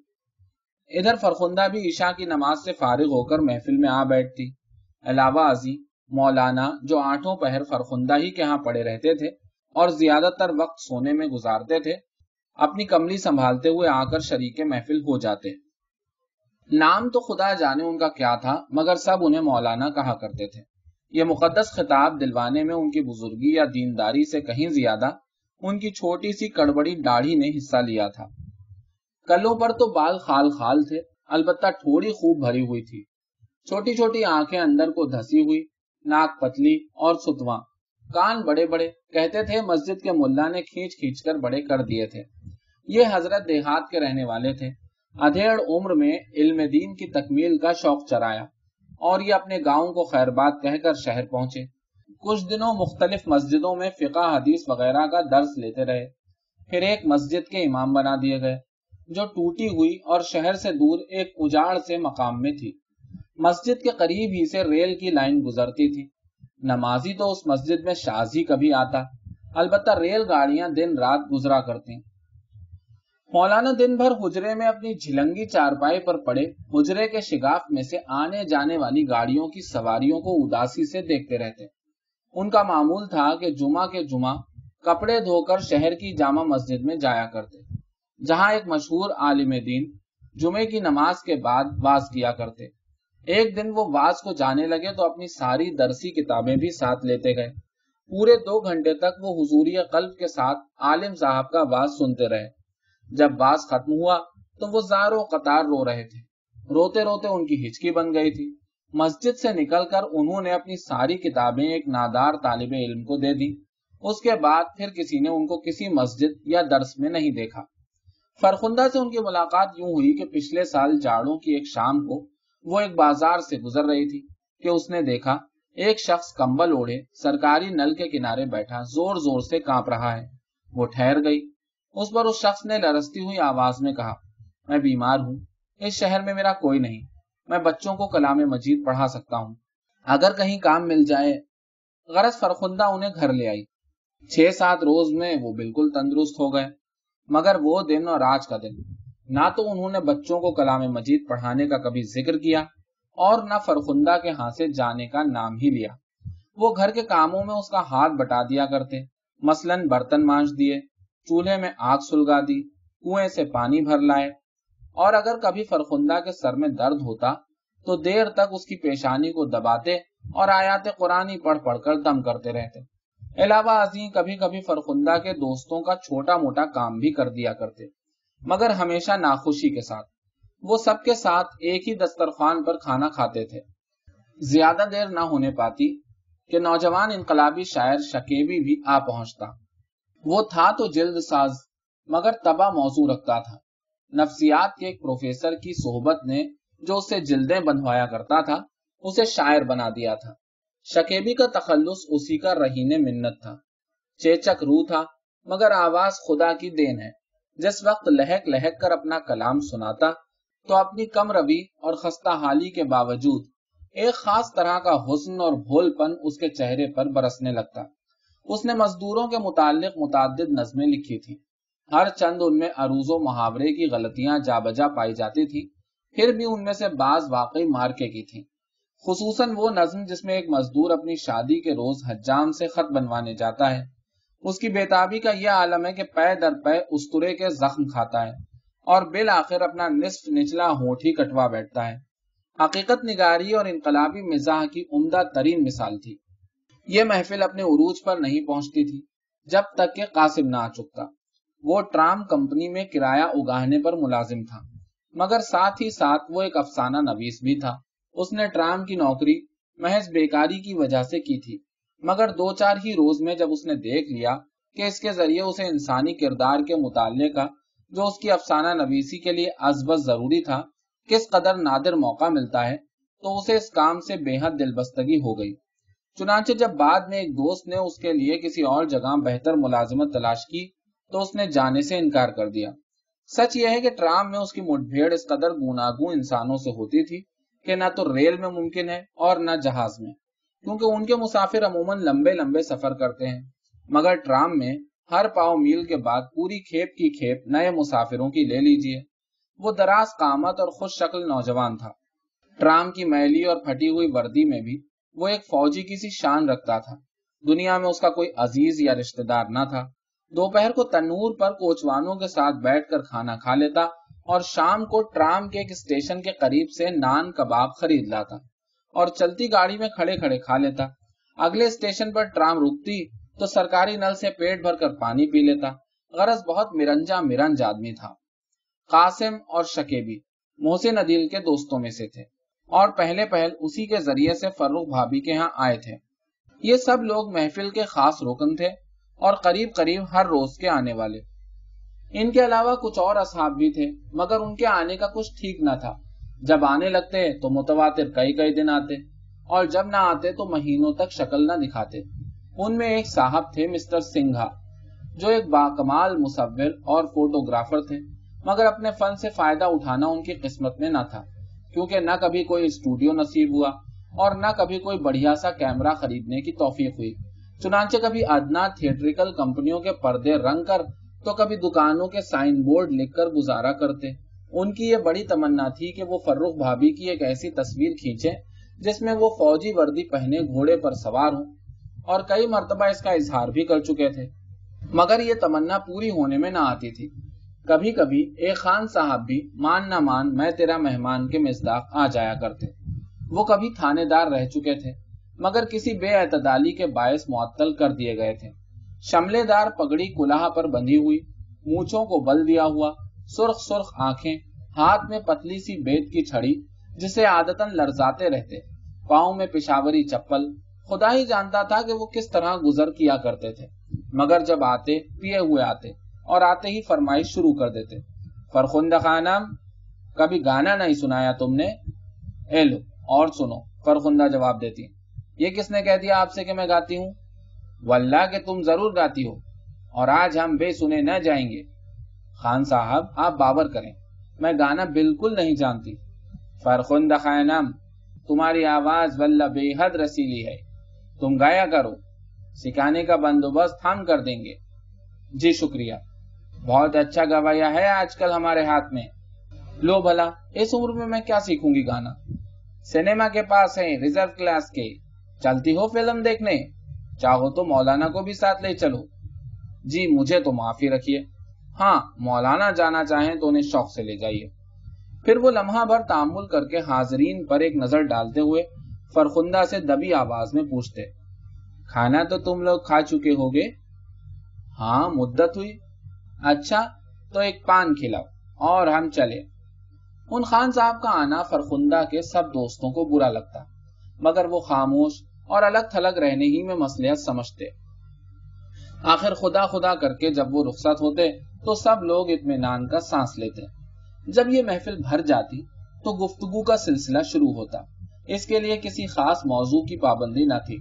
ادھر فرخندہ بھی عشاء کی نماز سے فارغ ہو کر محفل میں آ بیٹھتی۔ علاوہ ازی، مولانا جو آٹھوں پہر فرخندہ ہی کے ہاں پڑے رہتے تھے اور زیادہ تر وقت سونے میں گزارتے تھے، اپنی کملی سنبھالتے ہوئے آ کر شریک محفل ہو جاتے۔ نام تو خدا جانے ان کا کیا تھا، مگر سب انہیں مولانا کہا کرتے تھے۔ یہ مقدس خطاب دلوانے میں ان کی بزرگی یا دینداری سے کہیں زیادہ، ان کی چھوٹی سی کڑبڑی داڑھی نے حصہ لیا تھا۔ کلوں پر تو بال خال خال تھے، البتہ تھوڑی خوب بھری ہوئی تھی۔ چھوٹی چھوٹی آنکھیں اندر کو دھسی ہوئی، ناک پتلی اور ستواں۔ کان بڑے بڑے، کہتے تھے مسجد کے ملا نے کھینچ کھینچ کر بڑے کر دیے تھے۔ یہ حضرت دیہات کے رہنے والے تھے۔ ادھیڑ عمر میں علم دین کی تکمیل کا شوق چرایا اور یہ اپنے گاؤں کو خیر بات کہہ کر شہر پہنچے۔ کچھ دنوں مختلف مسجدوں میں فقہ حدیث وغیرہ کا درس لیتے رہے۔ پھر ایک مسجد کے امام بنا دیے گئے۔ جو ٹوٹی ہوئی اور شہر سے دور ایک اجاڑ سے مقام میں تھی۔ مسجد کے قریب ہی سے ریل کی لائن گزرتی تھی۔ نمازی تو اس مسجد میں شاز ہی کبھی آتا، البتہ ریل گاڑیاں دن رات گزرا کرتی مولانا دن بھر حجرے میں اپنی جھلنگی چارپائی پر پڑے، حجرے کے شگاف میں سے آنے جانے والی گاڑیوں کی سواریوں کو اداسی سے دیکھتے رہتے۔ ان کا معمول تھا کہ جمعہ کے جمعہ کپڑے دھو کر شہر کی جامع مسجد میں جایا کرتے۔ جہاں ایک مشہور عالم دین جمعے کی نماز کے بعد واز کیا کرتے۔ ایک دن وہ واز کو جانے لگے تو اپنی ساری درسی کتابیں بھی ساتھ لیتے گئے۔ پورے دو گھنٹے تک وہ حضوری قلب کے ساتھ عالم صاحب کا واز سنتے رہے۔ جب واز ختم ہوا تو وہ زاروں قطار رو رہے تھے۔ روتے روتے ان کی ہچکی بن گئی تھی۔ مسجد سے نکل کر انہوں نے اپنی ساری کتابیں ایک نادار طالب علم کو دے دی اس کے بعد پھر کسی نے ان کو کسی مسجد یا درس میں نہیں دیکھا۔ فرخندہ سے ان کی ملاقات یوں ہوئی کہ پچھلے سال جاڑوں کی ایک شام کو وہ ایک بازار سے گزر رہی تھی کہ اس نے دیکھا ایک شخص کمبل اوڑھے، سرکاری نل کے کنارے بیٹھا، زور زور سے کانپ رہا ہے۔ وہ ٹھہر گئی۔ اس پر اس شخص نے لرستی ہوئی آواز میں کہا، میں بیمار ہوں، اس شہر میں میرا کوئی نہیں، میں بچوں کو کلام مجید پڑھا سکتا ہوں۔ اگر کہیں کام مل جائے۔ غرض فرخندہ انہیں گھر لے آئی۔ چھ سات روز میں وہ بالکل تندرست ہو گئے۔ مگر وہ دن اور آج کا دن۔ نہ تو انہوں نے بچوں کو کلام مجید پڑھانے کا کبھی ذکر کیا اور نہ فرخندہ کے ہاں سے جانے کا نام ہی لیا۔ وہ گھر کے کاموں میں اس کا ہاتھ بٹا دیا کرتے۔ مثلا برتن مانج دیے، چولہے میں آگ سلگا دی، کنویں سے پانی بھر لائے۔ اور اگر کبھی فرخندہ کے سر میں درد ہوتا تو دیر تک اس کی پیشانی کو دباتے اور آیات قرآن پڑھ پڑھ کر دم کرتے رہتے۔ علاوہ ازیں کبھی کبھی فرخندہ کے دوستوں کا چھوٹا موٹا کام بھی کر دیا کرتے، مگر ہمیشہ ناخوشی کے ساتھ۔ وہ سب کے ساتھ ایک ہی دسترخوان پر کھانا کھاتے تھے۔ زیادہ دیر نہ ہونے پاتی کہ نوجوان انقلابی شاعر شکیبی بھی آ پہنچتا۔ وہ تھا تو جلد ساز، مگر تباہ موضوع رکھتا تھا۔ نفسیات کے ایک پروفیسر کی صحبت نے جو اسے جلدیں بنوایا کرتا تھا، اسے شاعر بنا دیا تھا۔ شکیبی کا تخلص اسی کا رہین منت تھا۔ چیچک روح تھا، مگر آواز خدا کی دین ہے۔ جس وقت لہک لہک کر اپنا کلام سناتا، تو اپنی کم روی اور خستہ حالی کے باوجود ایک خاص طرح کا حسن اور بھول پن اس کے چہرے پر برسنے لگتا۔ اس نے مزدوروں کے متعلق متعدد نظمیں لکھی تھی ہر چند ان میں عروض و محاورے کی غلطیاں جا بجا پائی جاتی تھی پھر بھی ان میں سے بعض واقعی مارکے کی تھی خصوصاً وہ نظم جس میں ایک مزدور اپنی شادی کے روز حجام سے خط بنوانے جاتا ہے۔ اس کی بیتابی کا یہ عالم ہے کہ پے در پے استرے کے زخم کھاتا ہے اور بالآخر اپنا نصف نچلا ہونٹ ہی کٹوا بیٹھتا ہے۔ حقیقت نگاری اور انقلابی مزاح کی عمدہ ترین مثال تھی۔ یہ محفل اپنے عروج پر نہیں پہنچتی تھی جب تک کہ قاسم نہ آ چکتا۔ وہ ٹرام کمپنی میں کرایہ اگاہنے پر ملازم تھا، مگر ساتھ ہی ساتھ وہ ایک افسانہ نویس بھی تھا۔ اس نے ٹرام کی نوکری، محض بیکاری کی وجہ سے کی تھی، مگر دو چار ہی روز میں جب اس نے دیکھ لیا کہ اس کے ذریعے اسے انسانی کردار کے مطالعے کا، جو اس کی افسانہ نویسی کے لیے ازبز ضروری تھا، کس قدر نادر موقع ملتا ہے، تو اسے اس کام سے بے حد دل بستگی ہو گئی۔ چنانچہ جب بعد میں ایک دوست نے اس کے لیے کسی اور جگہ بہتر ملازمت تلاش کی، تو اس نے جانے سے انکار کر دیا۔ سچ یہ ہے کہ ٹرام میں اس کی مٹ بھیڑ اس قدر گناگو انسانوں سے ہوتی تھی کہ نہ تو ریل میں ممکن ہے اور نہ جہاز میں۔ کیونکہ ان کے مسافر عموماً لمبے لمبے سفر کرتے ہیں۔ مگر ٹرام میں ہر پاؤ میل کے بعد پوری کھیپ کی کھیپ نئے مسافروں کی لے لیجیے۔ وہ دراز قامت اور خوش شکل نوجوان تھا۔ ٹرام کی میلی اور پھٹی ہوئی وردی میں بھی وہ ایک فوجی کی سی شان رکھتا تھا۔ دنیا میں اس کا کوئی عزیز یا رشتہ دار نہ تھا۔ دوپہر کو تنور پر کوچوانوں کے ساتھ بیٹھ کر کھانا کھا لیتا اور شام کو ٹرام کے ایک اسٹیشن کے قریب سے نان کباب خرید لاتا اور چلتی گاڑی میں کھڑے کھڑے کھا لیتا۔ اگلے اسٹیشن پر ٹرام رکتی تو سرکاری نل سے پیٹ بھر کر پانی پی لیتا۔ غرض بہت مرنجا مرنج آدمی تھا۔ قاسم اور شکیبی محسن عدیل کے دوستوں میں سے تھے اور پہلے پہل اسی کے ذریعے سے فروخ بھابی کے ہاں آئے تھے۔ یہ سب لوگ محفل کے خاص روکن تھے اور قریب قریب ہر روز کے آنے والے۔ ان کے علاوہ کچھ اور اصحاب بھی تھے، مگر ان کے آنے کا کچھ ٹھیک نہ تھا۔ جب آنے لگتے تو متواتر کئی کئی دن آتے، اور جب نہ آتے تو مہینوں تک شکل نہ دکھاتے۔ ان میں ایک صاحب تھے مسٹر سنگھا، جو ایک باکمال مصور اور فوٹوگرافر تھے، مگر اپنے فن سے فائدہ اٹھانا ان کی قسمت میں نہ تھا، کیونکہ نہ کبھی کوئی اسٹوڈیو نصیب ہوا اور نہ کبھی کوئی بڑھیا سا کیمرہ خریدنے کی توفیق ہوئی۔ چنانچہ کبھی ادنا تھیٹریکل کمپنیوں کے پردے رنگ کر تو کبھی دکانوں کے سائن بورڈ لکھ کر گزارا کرتے۔ ان کی یہ بڑی تمنا تھی کہ وہ فروخ بھابی کی ایک ایسی تصویر کھینچے جس میں وہ فوجی وردی پہنے گھوڑے پر سوار ہوں اور کئی مرتبہ اس کا اظہار بھی کر چکے تھے۔ مگر یہ تمنا پوری ہونے میں نہ آتی تھی۔ کبھی کبھی ایک خان صاحب بھی مان نہ مان میں تیرا مہمان کے مزداق آ جایا کرتے۔ وہ کبھی تھانے دار رہ چکے تھے، مگر کسی بے اعتدالی کے باعث معطل کر دیے گئے تھے۔ شملے دار پگڑی کلاح پر بندھی ہوئی، مونچھوں کو بل دیا ہوا، سرخ سرخ آنکھیں، ہاتھ میں پتلی سی بیت کی چھڑی، جسے عادتن لرزاتے رہتے۔ پاؤں میں پشاوری چپل۔ خدا ہی جانتا تھا کہ وہ کس طرح گزر کیا کرتے تھے۔ مگر جب آتے، پیے ہوئے آتے اور آتے ہی فرمائش شروع کر دیتے۔ فرخندہ خانم، کبھی گانا نہیں سنایا تم نے؟ اے لو، اور سنو، فرخندہ جواب دیتی۔ یہ کس نے کہہ دیا آپ سے کہ میں گاتی ہوں؟ واللہ کہ تم ضرور گاتی ہو اور آج ہم بے سنے نہ جائیں گے۔ خان صاحب، آپ بابر کریں۔ میں گانا بالکل نہیں جانتی۔ فرخند خانم، تمہاری آواز واللہ بے حد رسیلی ہے۔ تم گایا کرو۔ سکھانے کا بندوبست ہم کر دیں گے۔ جی شکریہ۔ بہت اچھا گوایا ہے آج کل ہمارے ہاتھ میں۔ لو بھلا، اس عمر میں میں کیا سیکھوں گی گانا؟ سنیما کے پاس ہے ریزرو کلاس کے۔ چلتی ہو فلم دیکھنے؟ چاہو تو مولانا کو بھی ساتھ لے چلو۔ جی مجھے تو معافی رکھیے۔ ہاں مولانا جانا چاہیں تو انہیں شوق سے لے جائیے۔ پھر وہ لمحہ بھر تعمل کر کے حاضرین پر ایک نظر ڈالتے ہوئے فرخندہ سے دبی آواز میں پوچھتے، کھانا تو تم لوگ کھا چکے ہوگے؟ ہاں مدت ہوئی۔ اچھا تو ایک پان کھلاؤ اور ہم چلے۔ ان خان صاحب کا آنا فرخندہ کے سب دوستوں کو برا لگتا، مگر وہ خاموش اور الگ تھلگ رہنے ہی میں مسلحت سمجھتے۔ آخر خدا خدا کر کے جب وہ رخصت ہوتے تو سب لوگ اطمینان کا سانس لیتے۔ جب یہ محفل بھر جاتی تو گفتگو کا سلسلہ شروع ہوتا۔ اس کے لیے کسی خاص موضوع کی پابندی نہ تھی۔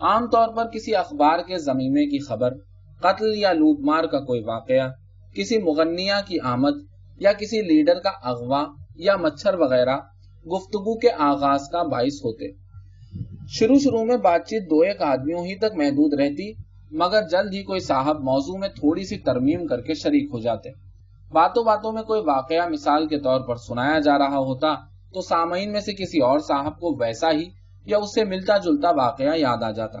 عام طور پر کسی اخبار کے زمینے کی خبر، قتل یا لوٹ مار کا کوئی واقعہ، کسی مغنیہ کی آمد یا کسی لیڈر کا اغوا یا مچھر وغیرہ گفتگو کے آغاز کا باعث ہوتے۔ شروع شروع میں بات چیت دو ایک آدمیوں ہی تک محدود رہتی، مگر جلد ہی کوئی صاحب موضوع میں تھوڑی سی ترمیم کر کے شریک ہو جاتے۔ باتوں باتوں میں کوئی واقعہ مثال کے طور پر سنایا جا رہا ہوتا، تو سامعین میں سے کسی اور صاحب کو ویسا ہی یا اس سے ملتا جلتا واقعہ یاد آ جاتا،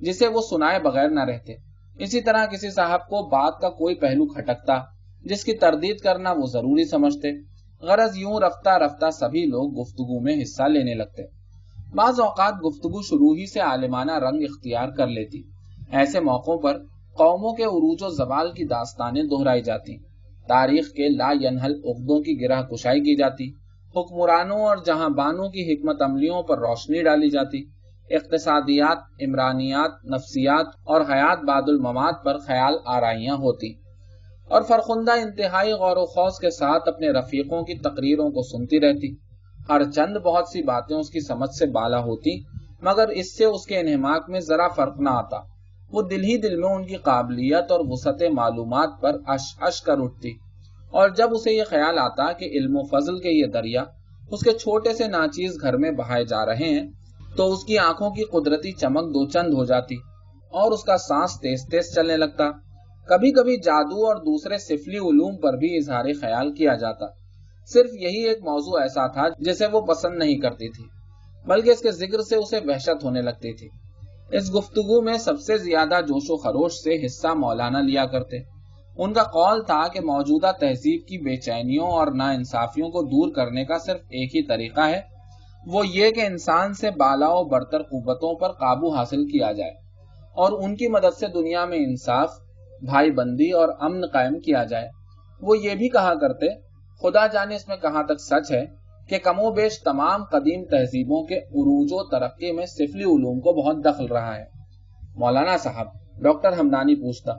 جسے وہ سنائے بغیر نہ رہتے۔ اسی طرح کسی صاحب کو بات کا کوئی پہلو کھٹکتا، جس کی تردید کرنا وہ ضروری سمجھتے۔ غرض یوں رفتہ رفتہ سبھی لوگ گفتگو میں حصہ لینے لگتے۔ بعض اوقات گفتگو شروع ہی سے عالمانہ رنگ اختیار کر لیتی۔ ایسے موقعوں پر قوموں کے عروج و زوال کی داستانیں دہرائی جاتی۔ تاریخ کے لا ینحل عقدوں کی گرہ کشائی کی جاتی۔ حکمرانوں اور جہاں بانوں کی حکمت عملیوں پر روشنی ڈالی جاتی۔ اقتصادیات، عمرانیات، نفسیات اور حیات باد المماد پر خیال آرائیاں ہوتی۔ اور فرخندہ انتہائی غور و خوص کے ساتھ اپنے رفیقوں کی تقریروں کو سنتی رہتی۔ ہر چند بہت سی باتیں اس کی سمجھ سے بالا ہوتی، مگر اس سے اس کے انہماک میں ذرا فرق نہ آتا۔ وہ دل ہی دل میں ان کی قابلیت اور وسعت معلومات پر اش اش کر اٹھتی۔ اور جب اسے یہ خیال آتا کہ علم و فضل کے یہ دریا اس کے چھوٹے سے ناچیز گھر میں بہائے جا رہے ہیں، تو اس کی آنکھوں کی قدرتی چمک دو چند ہو جاتی اور اس کا سانس تیز تیز چلنے لگتا۔ کبھی کبھی جادو اور دوسرے سفلی علوم پر بھی اظہار خیال کیا جاتا۔ صرف یہی ایک موضوع ایسا تھا جسے وہ پسند نہیں کرتی تھی، بلکہ اس کے ذکر سے اسے وحشت ہونے لگتی تھی۔ اس گفتگو میں سب سے زیادہ جوش و خروش سے حصہ مولانا لیا کرتے۔ ان کا قول تھا کہ موجودہ تہذیب کی بے چینیوں اور نا انصافیوں کو دور کرنے کا صرف ایک ہی طریقہ ہے۔ وہ یہ کہ انسان سے بالا و برتر قوتوں پر قابو حاصل کیا جائے اور ان کی مدد سے دنیا میں انصاف، بھائی بندی اور امن قائم کیا جائے۔ وہ یہ بھی کہا کرتے خدا جانے اس میں کہاں تک سچ ہے کہ کم و بیش تمام قدیم تہذیبوں کے عروج و ترقی میں سفلی علوم کو بہت دخل رہا ہے۔ مولانا صاحب، ڈاکٹر ہمدانی پوچھتا،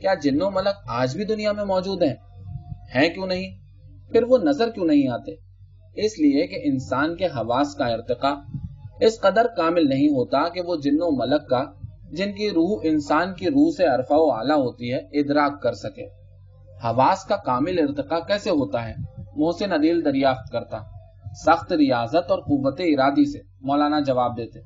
کیا جن و ملک آج بھی دنیا میں موجود ہیں؟ ہیں کیوں نہیں؟ پھر وہ نظر کیوں نہیں آتے؟ اس لیے کہ انسان کے حواس کا ارتقا اس قدر کامل نہیں ہوتا کہ وہ جن و ملک کا، جن کی روح انسان کی روح سے عرفہ و اعلیٰ ہوتی ہے، ادراک کر سکے۔ حواس کا کامل ارتقا کیسے ہوتا ہے؟ محسن عدیل دریافت کرتا۔ سخت ریاضت اور قوت ارادی سے۔ مولانا جواب دیتے۔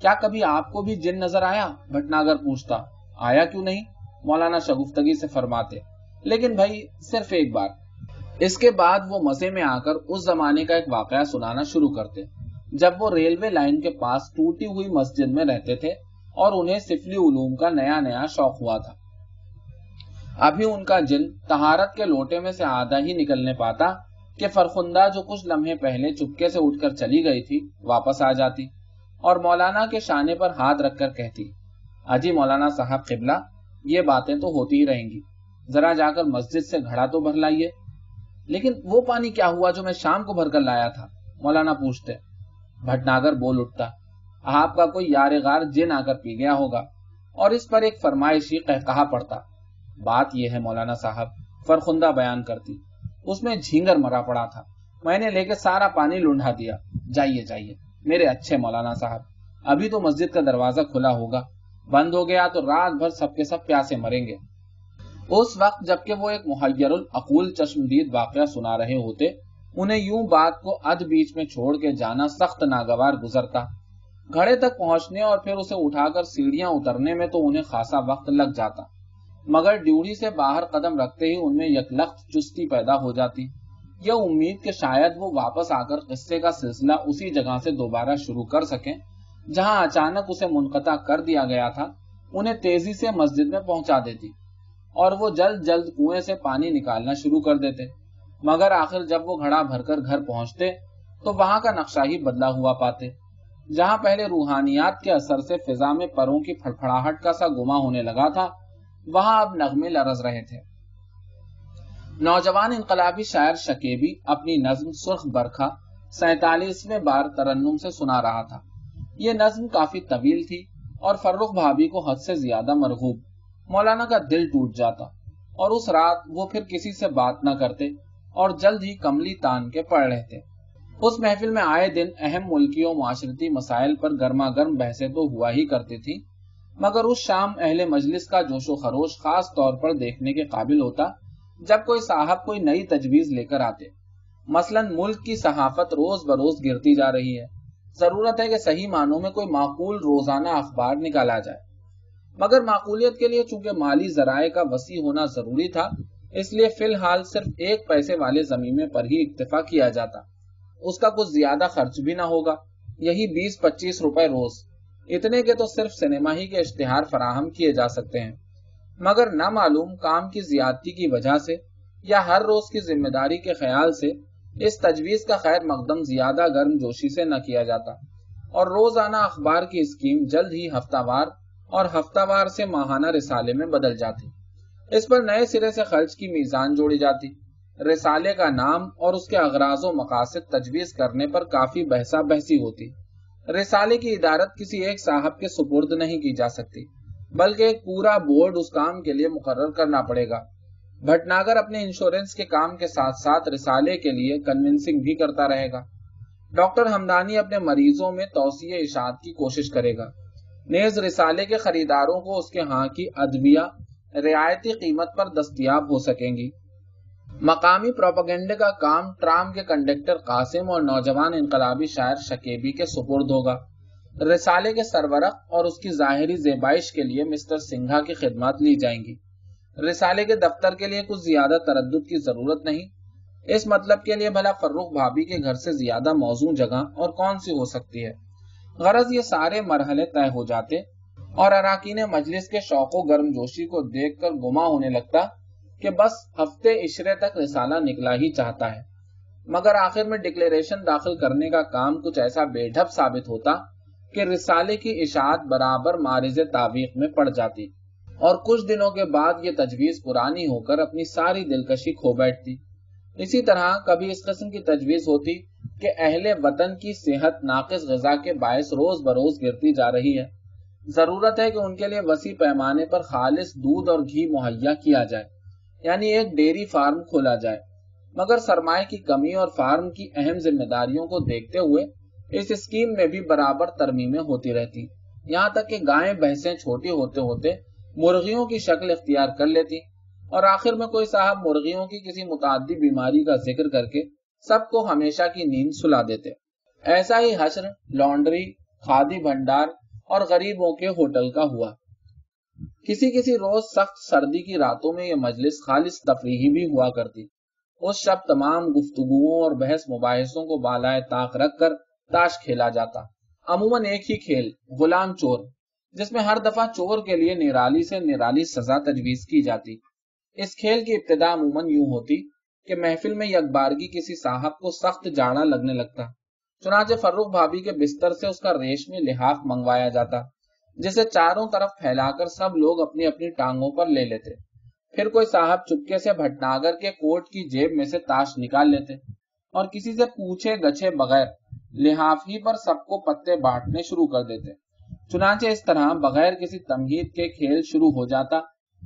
کیا کبھی آپ کو بھی جن نظر آیا؟ بھٹناگر پوچھتا۔ آیا کیوں نہیں؟ مولانا شگفتگی سے فرماتے۔ لیکن بھائی، صرف ایک بار۔ اس کے بعد وہ مزے میں آ کر اس زمانے کا ایک واقعہ سنانا شروع کرتے۔ جب وہ ریلوے لائن کے پاس ٹوٹی ہوئی مسجد میں رہتے تھے اور انہیں سفلی علوم کا نیا نیا شوق ہوا تھا۔ ابھی ان کا جن تہارت کے لوٹے میں سے آدھا ہی نکلنے پاتا کہ فرخندہ جو کچھ لمحے پہلے چپکے سے اٹھ کر چلی گئی تھی، واپس آ جاتی اور مولانا کے شانے پر ہاتھ رکھ کر کہتی، اجی مولانا صاحب، قبلہ یہ باتیں تو ہوتی ہی رہیں گی۔ ذرا جا کر مسجد سے گھڑا تو بھر لائیے۔ لیکن وہ پانی کیا ہوا جو میں شام کو بھر کر لایا تھا؟ مولانا پوچھتے، بھٹناگر بول اٹھتا، آپ کا کوئی یار غار جن آ کر پی گیا ہوگا؟ اور اس پر ایک فرمائشی کہا پڑتا۔ بات یہ ہے مولانا صاحب، فرخندہ بیان کرتی۔ اس میں جھینگر مرا پڑا تھا۔ میں نے لے کے سارا پانی لنڈا دیا۔ جائیے جائیے۔ میرے اچھے مولانا صاحب، ابھی تو مسجد کا دروازہ کھلا ہوگا۔ بند ہو گیا تو رات بھر سب کے سب پیاسے مریں گے۔ اس وقت جبکہ وہ ایک محیر العقول چشمدید واقعہ سنا رہے ہوتے، انہیں یوں بات کو اد بیچ میں چھوڑ کے جانا سخت ناگوار گزرتا۔ گھڑے تک پہنچنے اور پھر اسے اٹھا کر سیڑھیاں اترنے میں تو انہیں خاصا وقت لگ جاتا۔ مگر ڈیوڑی سے باہر قدم رکھتے ہی ان میں یکلخت چستی پیدا ہو جاتی۔ یہ امید کہ شاید وہ واپس آ کر قصے کا سلسلہ اسی جگہ سے دوبارہ شروع کر سکیں، جہاں اچانک اسے منقطع کر دیا گیا تھا، انہیں تیزی سے مسجد میں پہنچا دیتی۔ اور وہ جلد جلد کنویں سے پانی نکالنا شروع کر دیتے۔ مگر آخر جب وہ گھڑا بھر کر گھر پہنچتے، تو وہاں کا نقشہ ہی بدلا ہوا پاتے، جہاں پہلے روحانیات کے اثر سے فضا میں پروں کی پھڑپڑاہٹ کا سا گما ہونے لگا تھا۔ وہاں اب نغمے لرز رہے تھے۔ نوجوان انقلابی شاعر شکیبی اپنی نظم سرخ برکھا سینتالیسویں بار ترنم سے سنا رہا تھا۔ یہ نظم کافی طویل تھی اور فرخ بھابی کو حد سے زیادہ مرغوب۔ مولانا کا دل ٹوٹ جاتا اور اس رات وہ پھر کسی سے بات نہ کرتے اور جلد ہی کملی تان کے پڑ رہتے اس محفل میں آئے دن اہم ملکی معاشرتی مسائل پر گرما گرم بحثیں تو ہوا ہی کرتی تھی مگر اس شام اہل مجلس کا جوش و خروش خاص طور پر دیکھنے کے قابل ہوتا جب کوئی صاحب کوئی نئی تجویز لے کر آتے۔ مثلا ملک کی صحافت روز بروز گرتی جا رہی ہے۔ ضرورت ہے کہ صحیح معنوں میں کوئی معقول روزانہ اخبار نکالا جائے۔ مگر معقولیت کے لیے چونکہ مالی ذرائع کا وسیع ہونا ضروری تھا، اس لیے فی الحال صرف ایک پیسے والے زمینے پر ہی اکتفا کیا جاتا۔ اس کا کچھ زیادہ خرچ بھی نہ ہوگا۔ یہی بیس پچیس روپے روز۔ اتنے کے تو صرف سنیما ہی کے اشتہار فراہم کیے جا سکتے ہیں، مگر نہ معلوم کام کی زیادتی کی وجہ سے یا ہر روز کی ذمہ داری کے خیال سے اس تجویز کا خیر مقدم زیادہ گرم جوشی سے نہ کیا جاتا۔ اور روزانہ اخبار کی اسکیم جلد ہی ہفتہ وار اور ہفتہ وار سے ماہانہ رسالے میں بدل جاتی۔ اس پر نئے سرے سے خرچ کی میزان جوڑی جاتی۔ رسالے کا نام اور اس کے اغراض و مقاصد تجویز کرنے پر کافی بحثا بحثی ہوتی۔ رسالے کی ادارت کسی ایک صاحب کے سپرد نہیں کی جا سکتی، بلکہ ایک پورا بورڈ اس کام کے لیے مقرر کرنا پڑے گا۔ بھٹناگر اپنے انشورنس کے کام کے ساتھ ساتھ رسالے کے لیے کنونسنگ بھی کرتا رہے گا۔ ڈاکٹر ہمدانی اپنے مریضوں میں توسیع اشاعت کی کوشش کرے گا۔ نیز رسالے کے خریداروں کو اس کے ہاں کی ادویہ رعایتی قیمت پر دستیاب ہو سکیں گی۔ مقامی پروپگنڈے کا کام ٹرام کے کنڈکٹر قاسم اور نوجوان انقلابی شاعر شکیبی کے سپرد ہوگا۔ رسالے کے سرورق اور اس کی ظاہری زیبائش کے لیے مسٹر سنگھا کی خدمات لی جائیں گی۔ رسالے کے دفتر کے لیے کچھ زیادہ تردد کی ضرورت نہیں۔ اس مطلب کے لیے بھلا فروخ بھابی کے گھر سے زیادہ موزوں جگہ اور کون سی ہو سکتی ہے؟ غرض یہ سارے مرحلے طے ہو جاتے اور اراکین مجلس کے شوق و گرم جوشی کو دیکھ کر گما ہونے لگتا کہ بس ہفتے عشرے تک رسالہ نکلا ہی چاہتا ہے۔ مگر آخر میں ڈکلیریشن داخل کرنے کا کام کچھ ایسا بے ڈھب ثابت ہوتا کہ رسالے کی اشاعت برابر مارز تعویق میں پڑ جاتی اور کچھ دنوں کے بعد یہ تجویز پرانی ہو کر اپنی ساری دلکشی کھو بیٹھتی۔ اسی طرح کبھی اس قسم کی تجویز ہوتی کہ اہل وطن کی صحت ناقص غذا کے باعث روز بروز گرتی جا رہی ہے۔ ضرورت ہے کہ ان کے لیے وسیع پیمانے پر خالص دودھ اور گھی مہیا کیا جائے۔ یعنی ایک ڈیری فارم کھولا جائے۔ مگر سرمایہ کی کمی اور فارم کی اہم ذمہ داریوں کو دیکھتے ہوئے اس اسکیم میں بھی برابر ترمیمیں ہوتی رہتی۔ یہاں تک کہ گائیں، بھینسیں چھوٹی ہوتے ہوتے مرغیوں کی شکل اختیار کر لیتی۔ اور آخر میں کوئی صاحب مرغیوں کی کسی متعدی بیماری کا ذکر کر کے سب کو ہمیشہ کی نیند سلا دیتے۔ ایسا ہی حشر، لانڈری، کھادی بھنڈار اور غریبوں کے ہوٹل کا ہوا۔ کسی کسی روز سخت سردی کی راتوں میں یہ مجلس خالص تفریحی بھی ہوا کرتی۔ اس شب تمام گفتگوؤں اور بحث مباحثوں کو بالائے طاق رکھ کر تاش کھیلا جاتا۔ عموماً ایک ہی کھیل، غلام چور، جس میں ہر دفعہ چور کے لیے نرالی سے نرالی سزا تجویز کی جاتی۔ اس کھیل کی ابتدا عموماً یوں ہوتی کہ محفل میں یکبارگی کسی صاحب کو سخت جانا لگنے لگتا۔ چنانچہ فروخ بھابی کے بستر سے اس کا ریشمی لحاف منگوایا جاتا۔ جسے چاروں طرف پھیلا کر سب لوگ اپنی اپنی ٹانگوں پر لے لیتے۔ پھر کوئی صاحب چپکے سے بھٹناگر کے کوٹ کی جیب میں سے تاش نکال لیتے اور کسی سے پوچھے گچھے بغیر لحاف ہی پر سب کو پتے بانٹنے شروع کر دیتے۔ چنانچہ اس طرح بغیر کسی تمہید کے کھیل شروع ہو جاتا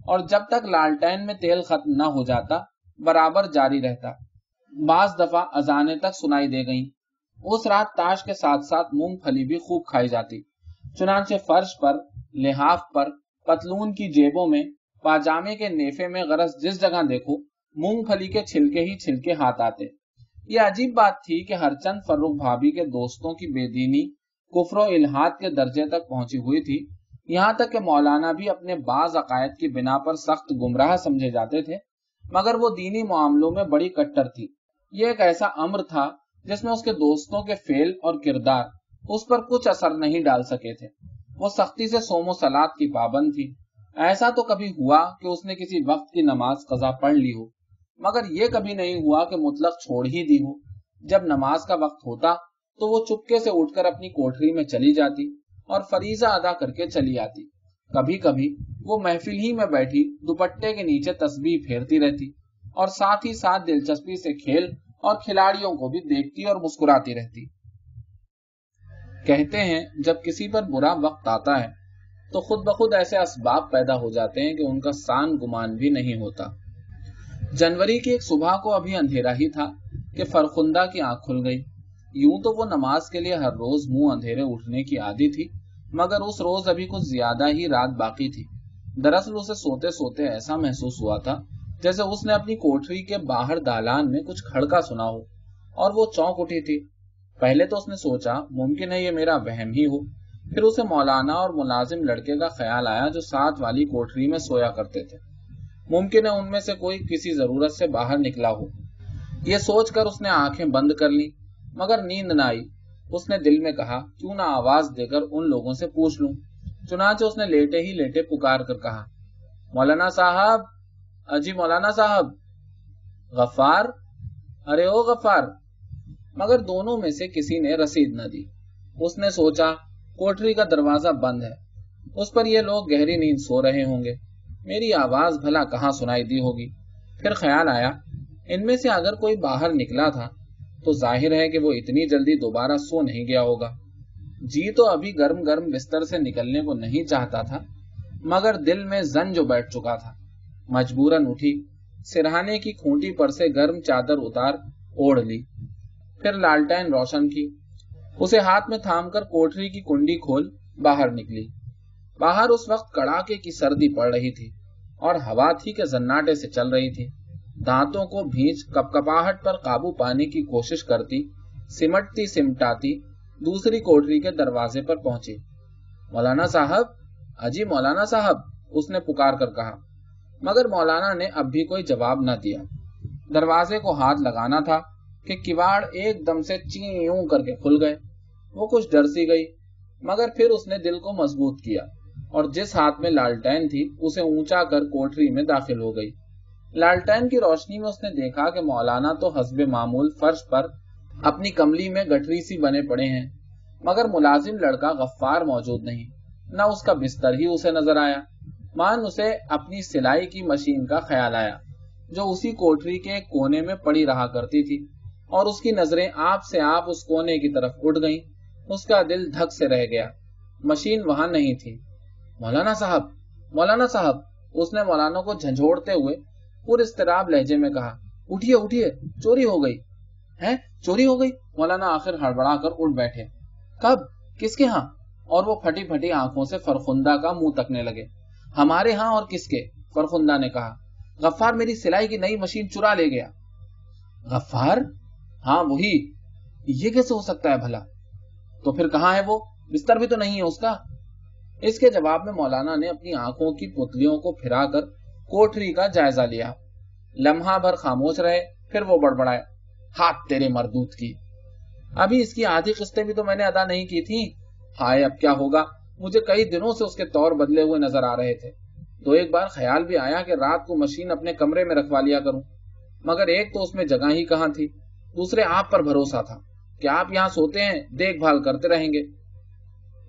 اور جب تک لالٹین میں تیل ختم نہ ہو جاتا، برابر جاری رہتا۔ بعض دفعہ ازانے تک سنائی دے گئیں۔ اس رات تاش کے ساتھ ساتھ مونگ پھلی بھی خوب کھائی جاتی۔ چنانچہ فرش پر، لحاف پر پتلون کی جیبوں میں، پاجامے کے نیفے میں غرض جس جگہ دیکھو، مونگ پھلی کے چھلکے ہی چھلکے ہاتھ آتے۔ یہ عجیب بات تھی کہ ہر چند فروخ بھابھی کے دوستوں کی بے دینی، کفر و الحاد کے درجے تک پہنچی ہوئی تھی۔ یہاں تک کہ مولانا بھی اپنے بعض عقائد کی بنا پر سخت گمراہ سمجھے جاتے تھے، مگر وہ دینی معاملوں میں بڑی کٹر تھی۔ یہ ایک ایسا امر تھا جس میں اس کے دوستوں کے فیل اور کردار اس پر کچھ اثر نہیں ڈال سکے تھے۔ وہ سختی سے سوم و سلاد کی پابند تھی۔ ایسا تو کبھی ہوا کہ اس نے کسی وقت کی نماز قضا پڑھ لی ہو، مگر یہ کبھی نہیں ہوا کہ مطلق چھوڑ ہی دی ہو۔ جب نماز کا وقت ہوتا تو وہ چپکے سے اٹھ کر اپنی کوٹری میں چلی جاتی اور فریضہ ادا کر کے چلی آتی۔ کبھی کبھی وہ محفل ہی میں بیٹھی، دوپٹے کے نیچے تسبیح پھیرتی رہتی اور ساتھ ہی ساتھ دلچسپی سے کھیل اور کھلاڑیوں کو بھی دیکھتی اور مسکراتی رہتی۔ کہتے ہیں جب کسی پر برا وقت آتا ہے، تو خود بخود ایسے اسباب پیدا ہو جاتے ہیں کہ ان کا سان گمان بھی نہیں ہوتا۔ جنوری کی ایک صبح کو ابھی اندھیرا ہی تھا کہ فرخندہ کی آنکھ کھل گئی۔ یوں تو وہ نماز کے لیے ہر روز منہ اندھیرے اٹھنے کی عادی تھی، مگر اس روز ابھی کچھ زیادہ ہی رات باقی تھی۔ دراصل اسے سوتے سوتے ایسا محسوس ہوا تھا جیسے اس نے اپنی کوٹری کے باہر دالان میں کچھ کھڑکا سنا ہو اور وہ چونک اٹھی تھی۔ پہلے تو اس نے سوچا، ممکن ہے یہ میرا وہم ہی ہو۔ پھر اسے مولانا اور ملازم لڑکے کا خیال آیا جو ساتھ والی کوٹری میں سویا کرتے تھے۔ ممکن ہے ان میں سے کوئی کسی ضرورت سے باہر نکلا ہو۔ یہ سوچ کر اس نے آنکھیں بند کر لی مگر نیند نہ آئی۔ اس نے دل میں کہا، کیوں نہ آواز دے کر ان لوگوں سے پوچھ لوں؟ چنانچہ اس نے لیٹے ہی لیٹے پکار کر کہا، مولانا صاحب اجی مولانا صاحب۔ غفار؟ ارے او غفار! مگر دونوں میں سے کسی نے رسید نہ دی۔ اس نے سوچا، کوٹری کا دروازہ بند ہے۔ اس پر یہ لوگ گہری نیند سو رہے ہوں گے۔ میری آواز بھلا کہاں سنائی دی ہوگی؟ پھر خیال آیا، ان میں سے اگر کوئی باہر نکلا تھا، تو ظاہر ہے کہ وہ اتنی جلدی دوبارہ سو نہیں گیا ہوگا۔ جی تو ابھی گرم گرم بستر سے نکلنے کو نہیں چاہتا تھا، مگر دل میں زن جو بیٹھ چکا تھا۔ مجبوراً اٹھی، سرہانے کی کھونٹی پر سے گرم چادر اتار اوڑھ لی۔ پھر لالٹین روشن کی۔ اسے ہاتھ میں تھام کر کوٹری کی کنڈی کھول باہر نکلی۔ باہر اس وقت کڑاکے کی سردی پڑ رہی تھی اور ہوا تھی کہ زناٹے سے چل رہی تھی۔ دانتوں کو بھیج کپ کپاہٹ پر قابو پانے کی کوشش کرتی، سمٹتی، سمٹاتی دوسری کوٹری کے دروازے پر پہنچی۔ مولانا صاحب، اجی مولانا صاحب، اس نے پکار کر کہا۔ مگر مولانا نے اب بھی کوئی جواب نہ دیا۔ دروازے کو ہاتھ لگانا تھا۔ کہ کواڑ ایک دم سے چیوں کر کے کھل گئے۔ وہ کچھ ڈر سی گئی، مگر پھر اس نے دل کو مضبوط کیا اور جس ہاتھ میں لالٹین تھی، اسے اونچا کر کوٹری میں داخل ہو گئی۔ لالٹین کی روشنی میں اس نے دیکھا کہ مولانا تو حسب معمول فرش پر اپنی کملی میں گٹری سی بنے پڑے ہیں، مگر ملازم لڑکا غفار موجود نہیں۔ نہ اس کا بستر ہی اسے نظر آیا، مان اسے اپنی سلائی کی مشین کا خیال آیا، جو اسی کوٹری کے ایک کونے میں پڑی رہا کرتی تھی۔ اور اس کی نظریں آپ سے آپ اس کونے کی طرف اٹھ گئیں۔ اس کا دل دھک سے رہ گیا۔ مشین وہاں نہیں تھی۔ مولانا صاحب مولانا صاحب، اس نے مولانا کو جھنجھوڑتے ہوئے پور استراب لہجے میں کہا، اٹھیے اٹھیے، چوری ہو گئی۔ ہے چوری ہو گئی؟ مولانا آخر ہڑبڑا کر اٹھ بیٹھے۔ کب؟ کس کے ہاں؟ اور وہ پھٹی پھٹی آنکھوں سے فرخندہ کا منہ تکنے لگے۔ ہمارے ہاں اور کس کے؟ فرخندہ نے کہا، غفار میری سلائی کی نئی مشین چرا لے گیا۔ غفار؟ ہاں وہی۔ یہ کیسے ہو سکتا ہے بھلا؟ تو پھر کہاں ہے وہ؟ بستر بھی تو نہیں ہے اس کا۔ اس کے جواب میں مولانا نے اپنی آنکھوں کی پتلیوں کو پھرا کر کوٹری کا جائزہ لیا۔ لمحہ بھر خاموش رہے، پھر وہ بڑبڑائے۔ ہاتھ تیرے مردوت کی۔ ابھی اس کی آدھی قسطیں بھی تو میں نے ادا نہیں کی تھی ہائے، اب کیا ہوگا؟ مجھے کئی دنوں سے اس کے طور بدلے ہوئے نظر آ رہے تھے۔ تو ایک بار خیال بھی آیا کہ رات کو مشین اپنے کمرے میں رکھوا لیا کروں۔ مگر ایک تو اس میں جگہ ہی کہاں تھی؟ دوسرے آپ پر بھروسہ تھا کہ آپ یہاں سوتے ہیں، دیکھ بھال کرتے رہیں گے۔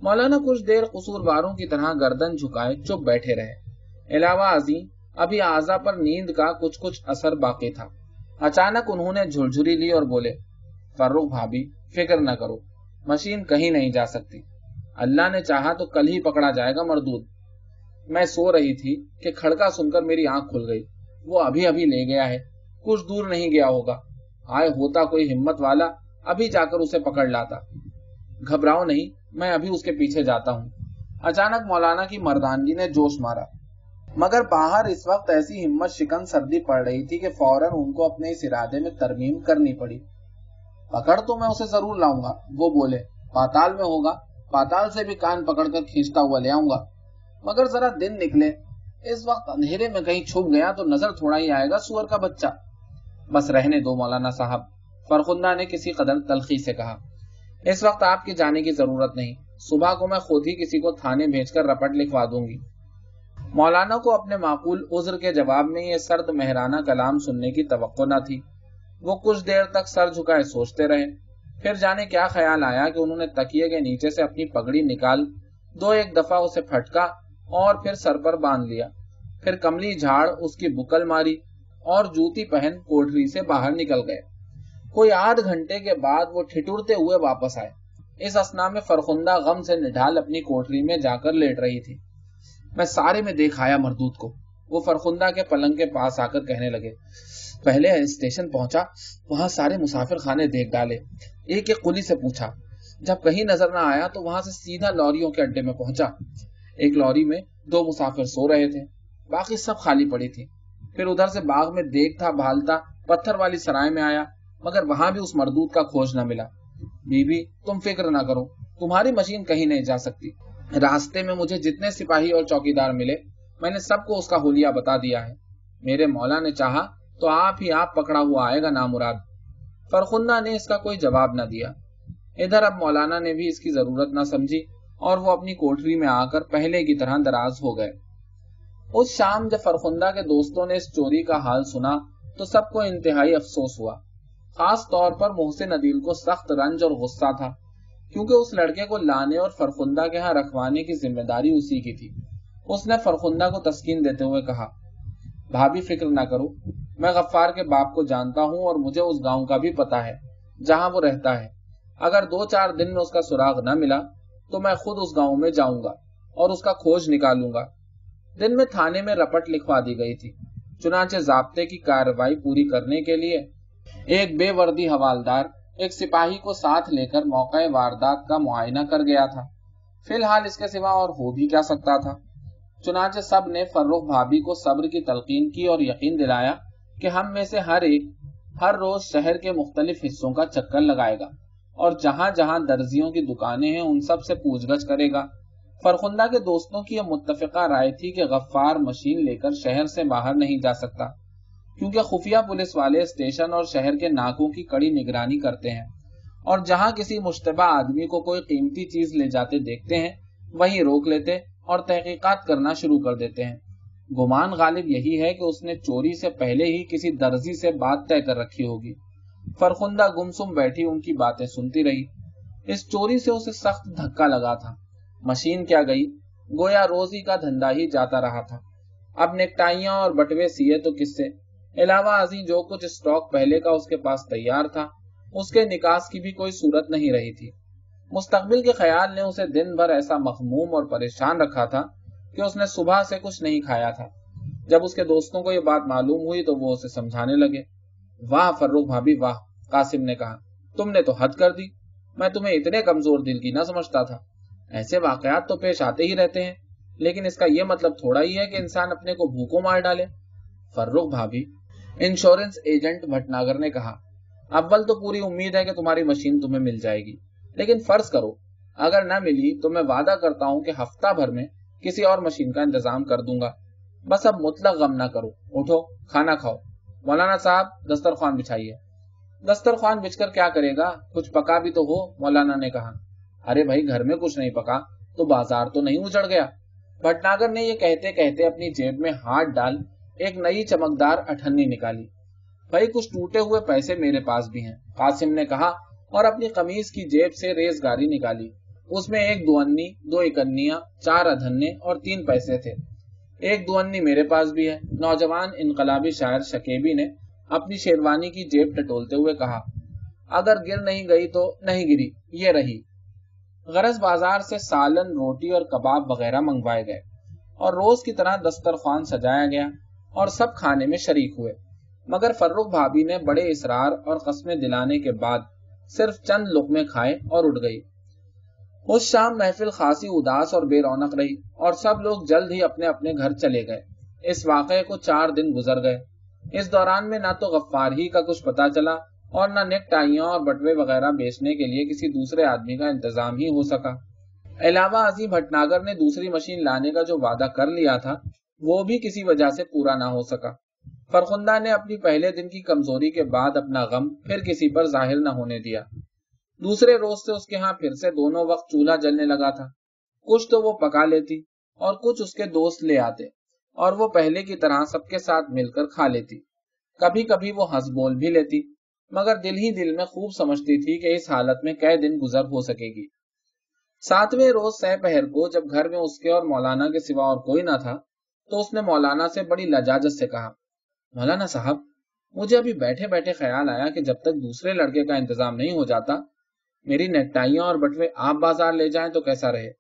مولانا کچھ دیر قصور واروں کی طرح گردن جھکائے چپ بیٹھے رہے۔ علاوہ ازیں، ابھی آزا پر نیند کا کچھ کچھ اثر باقی تھا۔ اچانک انہوں نے جھرجھری لی اور بولے فروخ بھابھی، فکر نہ کرو، مشین کہیں نہیں جا سکتی۔ اللہ نے چاہا تو کل ہی پکڑا جائے گا مردود۔ میں سو رہی تھی کہ کھڑکا سن کر میری آنکھ کھل گئی۔ وہ ابھی ابھی لے گیا ہے۔ کچھ دور نہیں گیا ہوگا۔ آئے ہوتا کوئی ہمت والا، ابھی جا کر اسے پکڑ لاتا۔ گھبراؤ نہیں، میں ابھی اس کے پیچھے جاتا ہوں۔ اچانک مولانا کی مردانگی نے جوش مارا۔ مگر باہر اس وقت ایسی ہمت شکن سردی پڑ رہی تھی کہ فوراً ان کو اپنے اس ارادے میں ترمیم کرنی پڑی۔ پکڑ تو میں اسے ضرور لاؤں گا، وہ بولے۔ پاتال میں ہوگا، پاتال سے بھی کان پکڑ کر کھینچتا ہوا لے آؤں گا۔ مگر ذرا دن نکلے۔ اس وقت اندھیرے میں کہیں چھپ گیا تو نظر تھوڑا ہی آئے گا سور کا بچہ۔ بس رہنے دو مولانا صاحب۔ فرخندہ نے کسی قدر تلخی سے کہا۔ اس وقت آپ کی جانے کی ضرورت نہیں۔ صبح کو میں خود ہی کسی کو تھانے بھیج کر رپٹ لکھوا دوں گی۔ مولانا کو اپنے معقول عذر کے جواب میں یہ سرد مہرانہ کلام سننے کی توقع نہ تھی۔ وہ کچھ دیر تک سر جھکائے سوچتے رہے۔ پھر جانے کیا خیال آیا کہ انہوں نے تکیے کے نیچے سے اپنی پگڑی نکال، دو ایک دفعہ اسے پھٹکا اور پھر سر پر باندھ لیا۔ پھر کملی جھاڑ اس کی بکل ماری۔ اور جوتی پہن کوٹری سے باہر نکل گئے۔ کوئی آدھ گھنٹے کے بعد وہ ٹھٹورتے ہوئے واپس آئے۔ اس اسنا میں فرخندہ غم سے نڈھال اپنی کوٹری میں جا کر لیٹ رہی تھی۔ میں سارے میں دیکھ آیا مردود کو۔ وہ فرخندہ کے پلنگ کے پاس آ کر کہنے لگے، پہلے اسٹیشن پہنچا، وہاں سارے مسافر خانے دیکھ ڈالے۔ ایک ایک کلی سے پوچھا، جب کہیں نظر نہ آیا تو وہاں سے سیدھا لوریوں کے اڈے میں پہنچا۔ ایک لوری میں دو مسافر سو رہے تھے، باقی سب خالی پڑی تھی۔ پھر ادھر سے باغ میں دیکھتا بھالتا پتھر والی سرائے میں آیا، مگر وہاں بھی اس مردود کا کھوج نہ ملا۔ بی بی تم فکر نہ کرو، تمہاری مشین کہیں نہیں جا سکتی۔ راستے میں مجھے جتنے سپاہی اور چوکیدار ملے، میں نے سب کو اس کا حلیہ بتا دیا ہے۔ میرے مولا نے چاہا تو آپ ہی آپ پکڑا ہوا آئے گا نامراد۔ فرخندہ نے اس کا کوئی جواب نہ دیا۔ ادھر اب مولانا نے بھی اس کی ضرورت نہ سمجھی اور وہ اپنی کوٹری میں آ کر پہلے کی طرح دراز ہو گئے۔ اس شام جب فرخندہ کے دوستوں نے اس چوری کا حال سنا تو سب کو انتہائی افسوس ہوا۔ خاص طور پر محسن عدیل کو سخت رنج اور غصہ تھا، کیونکہ اس لڑکے کو لانے اور فرخندہ کے ہاں رکھوانے کی ذمہ داری اسی کی تھی۔ اس نے فرخندہ کو تسکین دیتے ہوئے کہا، بھابھی، فکر نہ کرو، میں غفار کے باپ کو جانتا ہوں اور مجھے اس گاؤں کا بھی پتا ہے، جہاں وہ رہتا ہے۔ اگر دو چار دن میں اس کا سراغ نہ ملا تو میں خود اس گاؤں میں جاؤں گا اور اس کا کھوج نکالوں گا۔ دن میں تھانے میں رپٹ لکھوا دی گئی تھی۔ چنانچہ ضابطے کی کاروائی پوری کرنے کے لیے ایک بے وردی حوالدار ایک سپاہی کو ساتھ لے کر موقع واردات کا معائنہ کر گیا تھا۔ فی الحال اس کے سوا اور ہو بھی کیا سکتا تھا۔ چنانچہ سب نے فروخ بھابھی کو صبر کی تلقین کی اور یقین دلایا کہ ہم میں سے ہر ایک ہر روز شہر کے مختلف حصوں کا چکر لگائے گا اور جہاں جہاں درزیوں کی دکانیں ہیں ان سب سے پوچھ گچھ کرے گا۔ فرخندہ کے دوستوں کی یہ متفقہ رائے تھی کہ غفار مشین لے کر شہر سے باہر نہیں جا سکتا، کیونکہ خفیہ پولیس والے اسٹیشن اور شہر کے ناکوں کی کڑی نگرانی کرتے ہیں۔ اور جہاں کسی مشتبہ آدمی کو کوئی قیمتی چیز لے جاتے دیکھتے ہیں، وہیں روک لیتے اور تحقیقات کرنا شروع کر دیتے ہیں۔ گمان غالب یہی ہے کہ اس نے چوری سے پہلے ہی کسی درزی سے بات طے کر رکھی ہوگی۔ فرخندہ گمسم بیٹھی ان کی باتیں سنتی رہی۔ اس چوری سے اسے سخت دھکا لگا تھا۔ مشین کیا گئی؟ گویا روزی کا دھندا ہی جاتا رہا تھا۔ اب نیکٹائیاں اور بٹوے سیے تو کس سے؟ علاوہ ازیں جو کچھ اسٹاک پہلے کا اس کے پاس تیار تھا، اس کے نکاس کی بھی کوئی صورت نہیں رہی تھی۔ مستقبل کے خیال نے اسے دن بھر ایسا مخموم اور پریشان رکھا تھا کہ اس نے صبح سے کچھ نہیں کھایا تھا۔ جب اس کے دوستوں کو یہ بات معلوم ہوئی تو وہ اسے سمجھانے لگے۔ واہ فروخ بھابھی، واہ! قاسم نے کہا، تم نے تو حد کر دی۔ میں تمہیں اتنے کمزور دل کی نہ سمجھتا تھا۔ ایسے واقعات تو پیش آتے ہی رہتے ہیں، لیکن اس کا یہ مطلب تھوڑا ہی ہے کہ انسان اپنے کو بھوکوں مار ڈالے۔ فروخ بھابھی، انشورنس ایجنٹ بھٹناگر نے کہا، اول تو پوری امید ہے کہ تمہاری مشین تمہیں مل جائے گی، لیکن فرض کرو، اگر نہ ملی تو میں وعدہ کرتا ہوں کہ ہفتہ بھر میں کسی اور مشین کا انتظام کر دوں گا۔ بس اب مطلق غم نہ کرو، اٹھو، کھانا کھاؤ۔ مولانا صاحب، دسترخوان بچھائیے۔ دسترخوان بچ کر کیا کرے گا؟ کچھ پکا بھی تو ہو، مولانا نے کہا۔ ارے بھائی گھر میں کچھ نہیں پکا تو بازار تو نہیں اجڑ گیا۔ بھٹناگر نے یہ کہتے کہتے اپنی جیب میں ہاتھ ڈال ایک نئی چمکدار اٹھنی نکالی۔ بھائی کچھ ٹوٹے ہوئے پیسے میرے پاس بھی ہیں، قاسم نے کہا اور اپنی قمیض کی جیب سے ریز گاری نکالی۔ اس میں ایک دو انی، دو اکنیاں چار ادھنے اور تین پیسے تھے۔ ایک دو انی میرے پاس بھی ہے۔ نوجوان انقلابی شاعر شکیبی نے اپنی شیروانی کی جیب ٹٹولتے ہوئے کہا، اگر گر نہیں گئی تو نہیں گری، یہ رہی۔ غرض بازار سے سالن، روٹی اور کباب وغیرہ منگوائے گئے اور روز کی طرح دسترخوان سجایا گیا اور سب کھانے میں شریک ہوئے۔ مگر فرخ بھابی نے بڑے اسرار اور قسمیں دلانے کے بعد صرف چند لقمے کھائے اور اٹھ گئی۔ اس شام محفل خاصی اداس اور بے رونق رہی اور سب لوگ جلد ہی اپنے اپنے گھر چلے گئے۔ اس واقعے کو چار دن گزر گئے۔ اس دوران میں نہ تو غفار ہی کا کچھ پتا چلا اور نہ نیک ٹائیاں اور بٹوے وغیرہ بیچنے کے لیے کسی دوسرے آدمی کا انتظام ہی ہو سکا۔ علاوہ ازی بھٹناگر نے دوسری مشین لانے کا جو وعدہ کر لیا تھا، وہ بھی کسی وجہ سے پورا نہ ہو سکا۔ فرخندہ نے اپنی پہلے دن کی کمزوری کے بعد اپنا غم پھر کسی پر ظاہر نہ ہونے دیا۔ دوسرے روز سے اس کے ہاں پھر سے دونوں وقت چولہا جلنے لگا تھا۔ کچھ تو وہ پکا لیتی اور کچھ اس کے دوست لے آتے اور وہ پہلے کی طرح سب کے ساتھ مل کر کھا لیتی۔ کبھی کبھی وہ ہنس بول بھی لیتی۔ مگر دل ہی دل میں خوب سمجھتی تھی کہ اس حالت میں کئی دن گزر ہو سکے گی۔ ساتویں روز سہ پہر کو جب گھر میں اس کے اور مولانا کے سوا اور کوئی نہ تھا، تو اس نے مولانا سے بڑی لجاجت سے کہا، مولانا صاحب، مجھے ابھی بیٹھے بیٹھے خیال آیا کہ جب تک دوسرے لڑکے کا انتظام نہیں ہو جاتا، میری نیکٹائیاں اور بٹوے آپ بازار لے جائیں تو کیسا رہے؟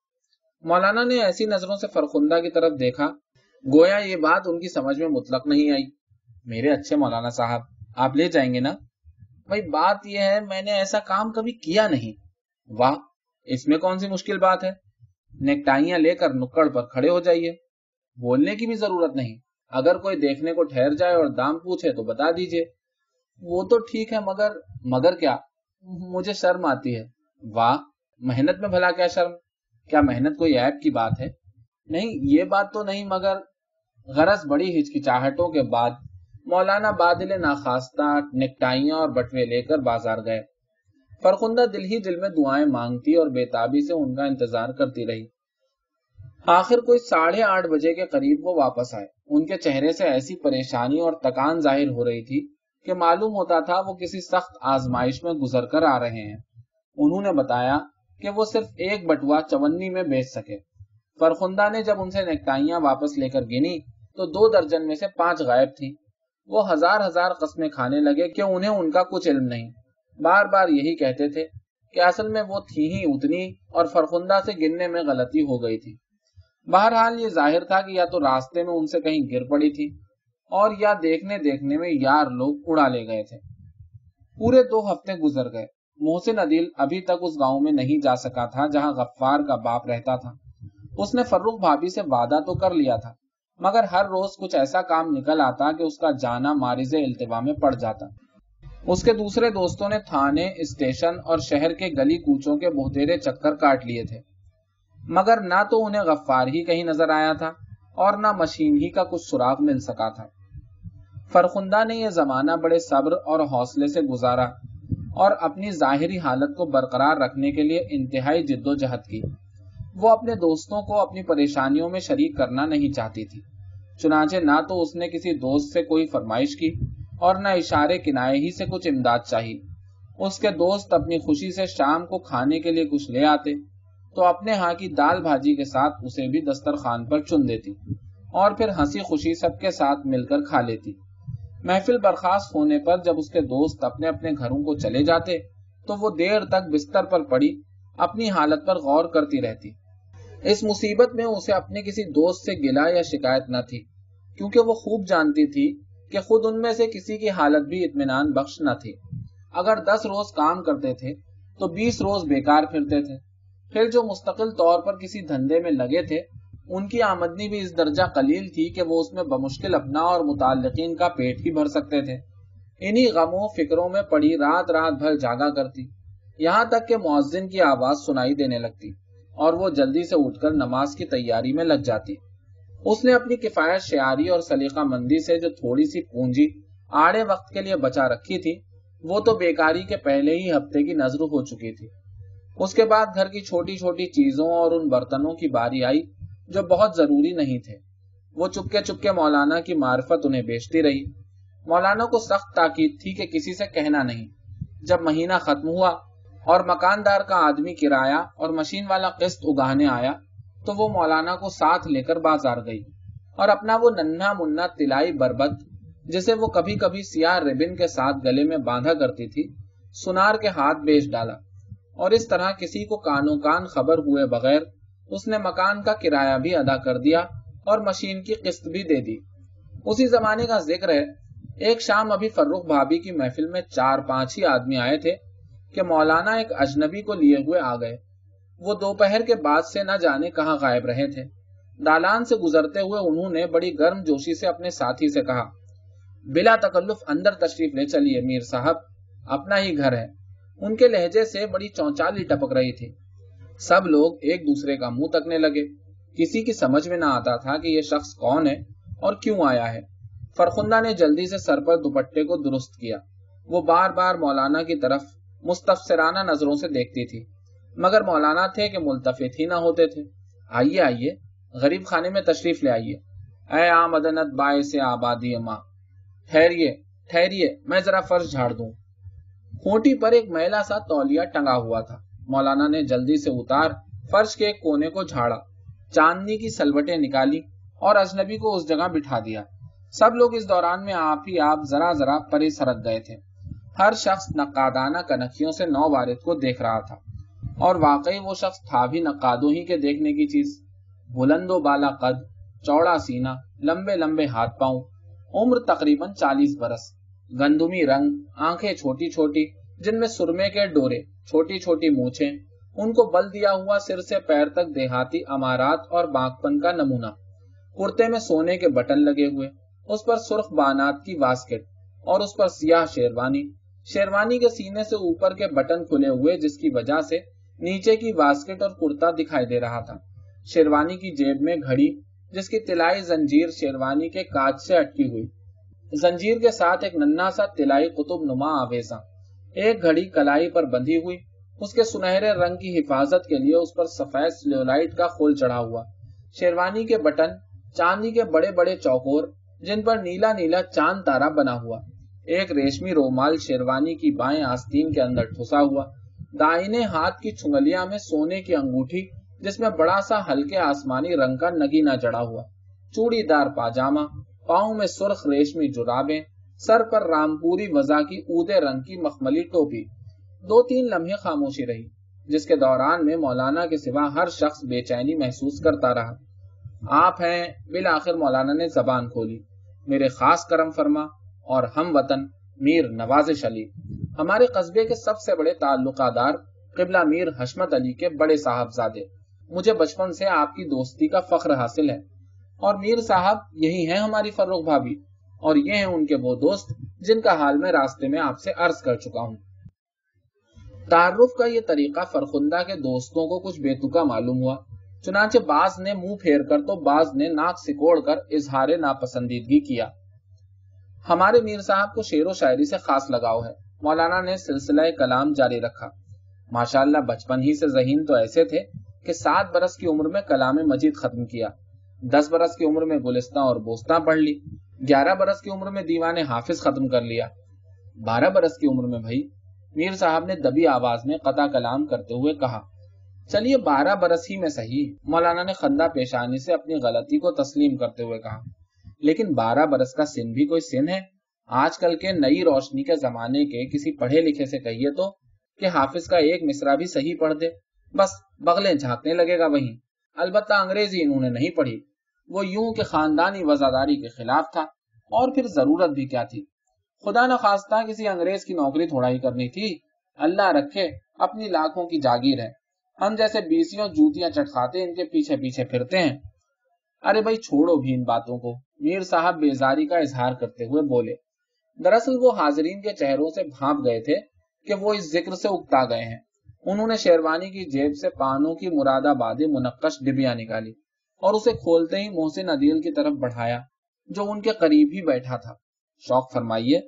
مولانا نے ایسی نظروں سے فرخندہ کی طرف دیکھا، گویا یہ بات ان کی سمجھ میں مطلق نہیں آئی۔ میرے اچھے مولانا صاحب، آپ لے جائیں گے نا؟ بھائی بات یہ ہے، میں نے ایسا کام کبھی کیا نہیں۔ واہ، اس میں کون سی مشکل بات ہے؟ نیکٹائیاں لے کر نکڑ پر کھڑے ہو جائیے۔ بولنے کی بھی ضرورت نہیں۔ اگر کوئی دیکھنے کو ٹھہر جائے اور دام پوچھے تو بتا دیجیے۔ وہ تو ٹھیک ہے، مگر مگر کیا؟ مجھے شرم آتی ہے۔ واہ، محنت میں بھلا کیا شرم؟ کیا محنت کوئی ایپ کی بات ہے؟ نہیں، یہ بات تو نہیں، مگر غرض بڑی ہچکچاہٹوں کے بعد مولانا بادل ناخواستہ، نکٹائیاں اور بٹوے لے کر بازار گئے۔ فرخندہ دل ہی دل میں دعائیں مانگتی اور بےتابی سے ان کا انتظار کرتی رہی۔ آخر کوئی ساڑھے آٹھ بجے کے قریب وہ واپس آئے۔ ان کے چہرے سے ایسی پریشانی اور تکان ظاہر ہو رہی تھی کہ معلوم ہوتا تھا وہ کسی سخت آزمائش میں گزر کر آ رہے ہیں۔ انہوں نے بتایا کہ وہ صرف ایک بٹوا چونی میں بیچ سکے۔ فرخندہ نے جب ان سے نکٹائیاں واپس لے کر گنی تو دو درجن میں سے پانچ غائب تھی وہ ہزار ہزار قسمیں کھانے لگے کہ انہیں ان کا کچھ علم نہیں۔ بار بار یہی کہتے تھے کہ اصل میں وہ تھی ہی اتنی اور فرخندہ سے گننے میں غلطی ہو گئی تھی۔ بہرحال یہ ظاہر تھا کہ یا تو راستے میں ان سے کہیں گر پڑی تھی اور یا دیکھنے دیکھنے میں یار لوگ اڑا لے گئے تھے۔ پورے دو ہفتے گزر گئے۔ محسن عدیل ابھی تک اس گاؤں میں نہیں جا سکا تھا جہاں غفار کا باپ رہتا تھا۔ اس نے فروخ بھابھی سے وعدہ تو کر لیا تھا۔ مگر ہر روز کچھ ایسا کام نکل آتا کہ اس کا جانا مارز التوا میں پڑ جاتا۔ اس کے دوسرے دوستوں نے تھانے، اسٹیشن اور شہر کے گلی کوچوں کے بہتےرے چکر کاٹ لیے تھے۔ مگر نہ تو انہیں غفار ہی کہیں نظر آیا تھا اور نہ مشین ہی کا کچھ سراغ مل سکا تھا۔ فرخندہ نے یہ زمانہ بڑے صبر اور حوصلے سے گزارا اور اپنی ظاہری حالت کو برقرار رکھنے کے لیے انتہائی جد و جہد کی۔ وہ اپنے دوستوں کو اپنی پریشانیوں میں شریک کرنا نہیں چاہتی تھی۔ چنانچہ نہ تو اس نے کسی دوست سے کوئی فرمائش کی اور نہ اشارے کنائے ہی سے کچھ امداد چاہی۔ اس کے دوست اپنی خوشی سے شام کو کھانے کے لیے کچھ لے آتے تو اپنے ہاں کی دال بھاجی کے ساتھ اسے بھی دسترخوان پر چن دیتی اور پھر ہنسی خوشی سب کے ساتھ مل کر کھا لیتی۔ محفل برخاست ہونے پر جب اس کے دوست اپنے اپنے گھروں کو چلے جاتے تو وہ دیر تک بستر پر پڑی اپنی حالت پر غور کرتی رہتی۔ اس مصیبت میں اسے اپنے کسی دوست سے گلا یا شکایت نہ تھی، کیونکہ وہ خوب جانتی تھی کہ خود ان میں سے کسی کی حالت بھی اطمینان بخش نہ تھی۔ اگر دس روز کام کرتے تھے تو بیس روز بیکار پھرتے تھے۔ پھر جو مستقل طور پر کسی دھندے میں لگے تھے، ان کی آمدنی بھی اس درجہ قلیل تھی کہ وہ اس میں بمشکل اپنا اور متعلقین کا پیٹ ہی بھر سکتے تھے۔ انہی غموں فکروں میں پڑی رات رات بھر جاگا کرتی۔ یہاں تک کہ معذن کی آواز سنائی دینے لگتی اور وہ جلدی سے اٹھ کر نماز کی تیاری میں لگ جاتی۔ اس نے اپنی کفایت شیاری اور سلیقہ مندی سے جو تھوڑی سی پونجی آڑے وقت کے لیے بچا رکھی تھی، وہ تو بیکاری کے پہلے ہی ہفتے کی نظر ہو چکی تھی۔ اس کے بعد گھر کی چھوٹی چھوٹی چیزوں اور ان برتنوں کی باری آئی جو بہت ضروری نہیں تھے۔ وہ چپکے چپکے مولانا کی معرفت انہیں بیچتی رہی۔ مولانا کو سخت تاکید تھی کہ کسی سے کہنا نہیں۔ جب مہینہ ختم ہوا اور مکاندار کا آدمی کرایہ اور مشین والا قسط اگانے آیا تو وہ مولانا کو ساتھ لے کر بازار گئی اور اپنا وہ ننھا منا تلائی بربت جسے وہ کبھی کبھی سیاہ ریبن کے ساتھ گلے میں باندھا کرتی تھی، سنار کے ہاتھ بیچ ڈالا اور اس طرح کسی کو کانوں کان خبر ہوئے بغیر اس نے مکان کا کرایہ بھی ادا کر دیا اور مشین کی قسط بھی دے دی۔ اسی زمانے کا ذکر ہے، ایک شام ابھی فرخ بھابی کی محفل میں چار پانچ ہی آدمی آئے تھے کہ مولانا ایک اجنبی کو لیے ہوئے آ گئے۔ وہ دوپہر کے بعد سے نہ جانے کہاں غائب رہے تھے۔ دالان سے گزرتے ہوئے انہوں نے بڑی گرم جوشی سے اپنے ساتھی سے کہا، بلا تکلف اندر تشریف لے چلیے میر صاحب، اپنا ہی گھر ہے۔ ان کے لہجے سے بڑی چونچالی ٹپک رہی تھی۔ سب لوگ ایک دوسرے کا منہ تکنے لگے۔ کسی کی سمجھ میں نہ آتا تھا کہ یہ شخص کون ہے اور کیوں آیا ہے۔ فرخندہ نے جلدی سے سر پر دوپٹے کو درست کیا۔ وہ بار بار مولانا کی طرف مستفسرانہ نظروں سے دیکھتی تھی، مگر مولانا تھے کہ ملتفت ہی نہ ہوتے تھے۔ آئیے آئیے، غریب خانے میں تشریف لے آئیے۔ اے آمدنت باعث آبادی ماں ٹھہریے ٹھہریے، میں ذرا فرش جھاڑ دوں۔ کھوٹی پر ایک میلا سا تولیا ٹنگا ہوا تھا۔ مولانا نے جلدی سے اتار، فرش کے ایک کونے کو جھاڑا۔ چاندنی کی سلوٹیں نکالی اور اجنبی کو اس جگہ بٹھا دیا۔ سب لوگ اس دوران میں آپ ہی آپ ذرا ذرا پری سرک گئے تھے۔ ہر شخص نقادانہ کنکھیوں سے نو وارد کو دیکھ رہا تھا۔ اور واقعی وہ شخص تھا بھی نقادوں ہی کے دیکھنے کی چیز۔ بلند و بالا قد، چوڑا سینا لمبے لمبے ہاتھ پاؤں، عمر تقریباً چالیس برس، گندمی رنگ، آنکھیں چھوٹی چھوٹی، جن میں سرمے کے ڈورے، چھوٹی چھوٹی مونچھیں، ان کو بل دیا ہوا سر سے پیر تک دیہاتی امارات اور باغپن کا نمونہ۔ کرتے میں سونے کے بٹن لگے ہوئے، اس پر سرخ بانات کی واسکٹ اور اس پر سیاہ شیروانی شیروانی کے سینے سے اوپر کے بٹن کھلے ہوئے، جس کی وجہ سے نیچے کی واسکٹ اور کرتا دکھائی دے رہا تھا۔ شیروانی کی جیب میں گھڑی، جس کی تلائی زنجیر شیروانی کے کاج سے اٹکی ہوئی۔ زنجیر کے ساتھ ایک ننا سا تلائی قطب نما آویزا ایک گھڑی کلائی پر بندھی ہوئی، اس کے سنہرے رنگ کی حفاظت کے لیے اس پر سفید سلیولائٹ کا خول چڑھا ہوا۔ شیروانی کے بٹن، چاندی کے بڑے بڑے چوکور، جن پر نیلا نیلا چاند تارا بنا ہوا۔ ایک ریشمی رومال شیروانی کی بائیں آستین کے اندر ٹھسا ہوا۔ دائنے ہاتھ کی چنگلیا میں سونے کی انگوٹھی، جس میں بڑا سا ہلکے آسمانی رنگ کا نگینا جڑا ہوا۔ چوڑی دار پاجامہ، پاؤں میں سرخ ریشمی جرابیں، سر پر رامپوری وزا کی اودے رنگ کی مخملی ٹوپی۔ دو تین لمحے خاموشی رہی، جس کے دوران میں مولانا کے سوا ہر شخص بے چینی محسوس کرتا رہا۔ آپ ہیں، بالآخر مولانا نے زبان کھولی۔ میرے خاص کرم فرما اور ہم وطن میر نوازش علی ہمارے قصبے کے سب سے بڑے تعلقہ دار قبلہ میر حشمت علی کے بڑے صاحبزادے۔ مجھے بچپن سے آپ کی دوستی کا فخر حاصل ہے۔ اور میر صاحب، یہی ہیں ہماری فروخ بھابھی۔ اور یہ ہیں ان کے وہ دوست جن کا حال میں راستے میں آپ سے عرض کر چکا ہوں۔ تعارف کا یہ طریقہ فرخندہ کے دوستوں کو کچھ بےتکا معلوم ہوا۔ چنانچہ باز نے منہ پھیر کر تو باز نے ناک سکوڑ کر اظہار ناپسندیدگی کیا۔ ہمارے میر صاحب کو شعر و شاعری سے خاص لگاؤ ہے۔ مولانا نے سلسلہ کلام جاری رکھا۔ ماشاء اللہ بچپن ہی سے ذہین تو ایسے تھے کہ سات برس کی عمر میں کلام مجید ختم کیا۔ دس برس کی عمر میں گلستہ اور بوستہ پڑھ لی۔ گیارہ برس کی عمر میں دیوان حافظ ختم کر لیا۔ بارہ برس کی عمر میں بھائی، میر صاحب نے دبی آواز میں قطع کلام کرتے ہوئے کہا، چلیے بارہ برس ہی میں صحیح۔ مولانا نے خندہ پیشانی سے اپنی غلطی کو تسلیم کرتے ہوئے کہا لیکن بارہ برس کا سن بھی کوئی سن ہے۔ آج کل کے نئی روشنی کے زمانے کے کسی پڑھے لکھے سے کہیے تو کہ حافظ کا ایک مصرا بھی صحیح پڑھ دے۔ بس بغلیں جھانکنے لگے گا وہیں۔ البتہ انگریزی انہوں نے نہیں پڑھی۔ وہ یوں کہ خاندانی وزاداری کے خلاف تھا۔ اور پھر ضرورت بھی کیا تھی؟ خدا نہ خواستہ کسی انگریز کی نوکری تھوڑا ہی کرنی تھی۔ اللہ رکھے، اپنی لاکھوں کی جاگیر ہے ہم جیسے بیسیوں جوتیاں چٹکاتے ان کے پیچھے پیچھے پھرتے ہیں۔ ارے بھائی چھوڑو بھی ان باتوں کو۔ میر صاحب بیزاری کا اظہار کرتے ہوئے بولے، دراصل وہ حاضرین کے چہروں سے بھانپ گئے تھے کہ وہ اس ذکر سے اکتا گئے ہیں۔ انہوں نے شیروانی کی جیب سے پانوں کی مراد آبادی منقش ڈبیا نکالی اور اسے کھولتے ہی محسن عدیل کی طرف بڑھایا، جو ان کے قریب ہی بیٹھا تھا۔ شوق فرمائیے۔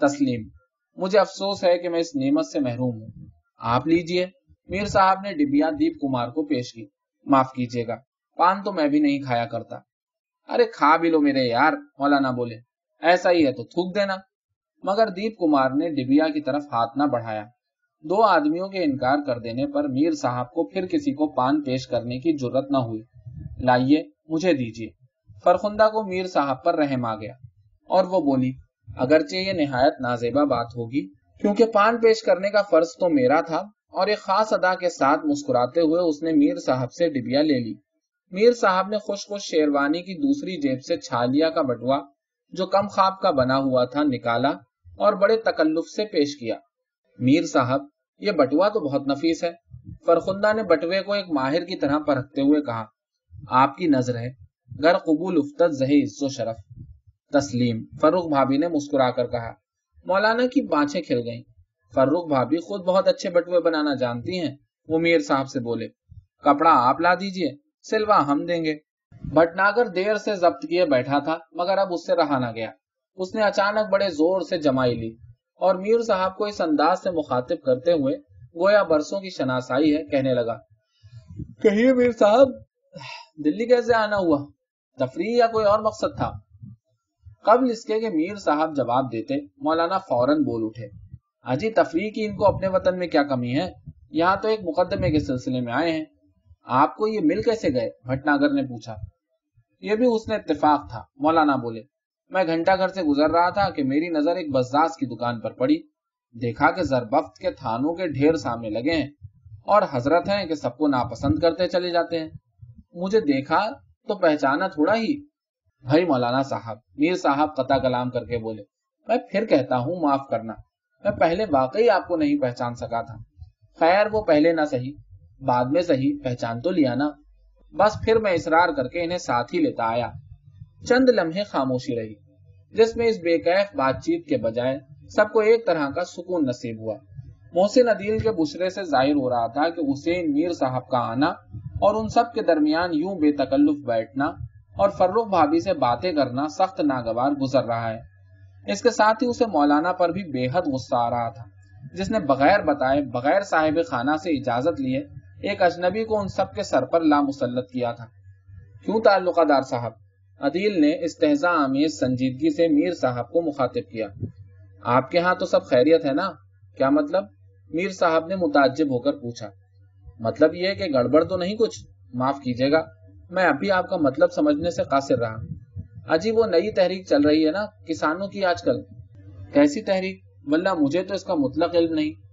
تسلیم۔ مجھے افسوس ہے کہ میں اس نعمت سے محروم ہوں۔ آپ لیجیے۔ میر صاحب نے ڈبیا دیپ کمار کو پیش کی۔ معاف کیجیے گا۔ پان تو میں بھی نہیں کھایا کرتا۔ ارے کھا بھی لو میرے یار، مولانا بولے۔ ایسا ہی ہے تو تھوک دینا۔ مگر دیپ کمار نے ڈبیا کی طرف ہاتھ نہ بڑھایا۔ دو آدمیوں کے انکار کر دینے پر میر صاحب کو پھر کسی کو پان پیش کرنے کی ضرورت نہ ہوئی۔ لائیے، مجھے دیجیے۔ فرخندہ کو میر صاحب پر رحم آ گیا۔ اور وہ بولی، اگرچہ یہ نہایت نازیبا بات ہوگی، کیونکہ پان پیش کرنے کا فرض تو میرا تھا اور ایک خاص ادا کے ساتھ مسکراتے ہوئے اس نے میر صاحب سے ڈبیا لے لی۔ میر صاحب نے خوش خوش شیروانی کی دوسری جیب سے چھالیا کا بٹوا، جو کم خواب کا بنا ہوا تھا، نکالا اور بڑے تکلف سے پیش کیا۔ میر صاحب، یہ بٹوا تو بہت نفیس ہے۔ فرخندہ نے بٹوے کو ایک ماہر کی طرح پرکھتے ہوئے کہا، آپ کی نظر ہے گر قبول افتد زہی عز و شرف۔ تسلیم فروخ بھابی نے مسکرا کر کہا، مولانا کی بانچیں کھل گئیں۔ فروخ بھابی خود بہت اچھے بٹوے بنانا جانتی ہیں، وہ میر صاحب سے بولے، کپڑا آپ لا دیجیے۔ سلوا ہم دیں گے۔ بٹناگر دیر سے ضبط کیے بیٹھا تھا، مگر اب اس سے رہا نہ گیا۔ اس نے اچانک بڑے زور سے جمائی لی اور میر صاحب کو اس انداز سے مخاطب کرتے ہوئے گویا برسوں کی شناسائی ہے کہنے لگا۔ کہیے میر صاحب، دلی کیسے آنا ہوا؟ تفریح یا کوئی اور مقصد تھا؟ قبل اس کے کہ میر صاحب جواب دیتے، مولانا فوراً بول اٹھے۔ اجی تفریح کی ان کو اپنے وطن میں کیا کمی ہے؟ یہاں تو ایک مقدمے کے سلسلے میں آئے ہیں۔ آپ کو یہ مل کیسے گئے؟ بھٹناگر نے پوچھا۔ یہ بھی اس نے اتفاق تھا۔ مولانا بولے، میں گھنٹہ گھر سے گزر رہا تھا کہ میری نظر ایک بزاز کی دکان پر پڑی۔ دیکھا کہ زربفت کے تھانوں کے ڈھیر سامنے لگے ہیں اور حضرت ہیں کہ سب کو ناپسند کرتے چلے جاتے ہیں۔ مجھے دیکھا تو پہچانا تھوڑا ہی۔ بھائی مولانا صاحب، میر صاحب قطع کلام کر کے بولے، میں پھر کہتا ہوں معاف کرنا۔ میں پہلے واقعی آپ کو نہیں پہچان سکا تھا۔ خیر، وہ پہلے نہ صحیح۔ بعد میں صحیح پہچان تو لیا نا۔ بس پھر میں اصرار کر کے انہیں ساتھ ہی لیتا آیا۔ چند لمحے خاموشی رہی، جس میں اس بے کیف بات چیت کے بجائے سب کو ایک طرح کا سکون نصیب ہوا۔ محسن عدیل کے بشرے سے ظاہر ہو رہا تھا کہ حسین میر صاحب کا آنا اور ان سب کے درمیان یوں بے تکلف بیٹھنا اور فروخ بھابی سے باتیں کرنا سخت ناگوار گزر رہا ہے۔ اس کے ساتھ ہی اسے مولانا پر بھی بے حد غصہ آ رہا تھا، جس نے بغیر بتائے بغیر صاحب خانہ سے اجازت لیے ایک اجنبی کو ان سب کے سر پر لامسلط کیا تھا۔ کیوں تعلقہ دار صاحب؟ عدیل نے استحزا آمیز سنجیدگی سے میر صاحب کو مخاطب کیا۔ آپ کے ہاں تو سب خیریت ہے نا؟ کیا مطلب؟ میر صاحب نے متعجب ہو کر پوچھا۔ مطلب یہ کہ گڑبڑ تو نہیں کچھ؟ معاف کیجیے گا، میں ابھی آپ کا مطلب سمجھنے سے قاصر رہا اجی وہ نئی تحریک چل رہی ہے نا، کسانوں کی آج کل۔ کیسی تحریک؟ واللہ مجھے تو اس کا مطلق علم نہیں۔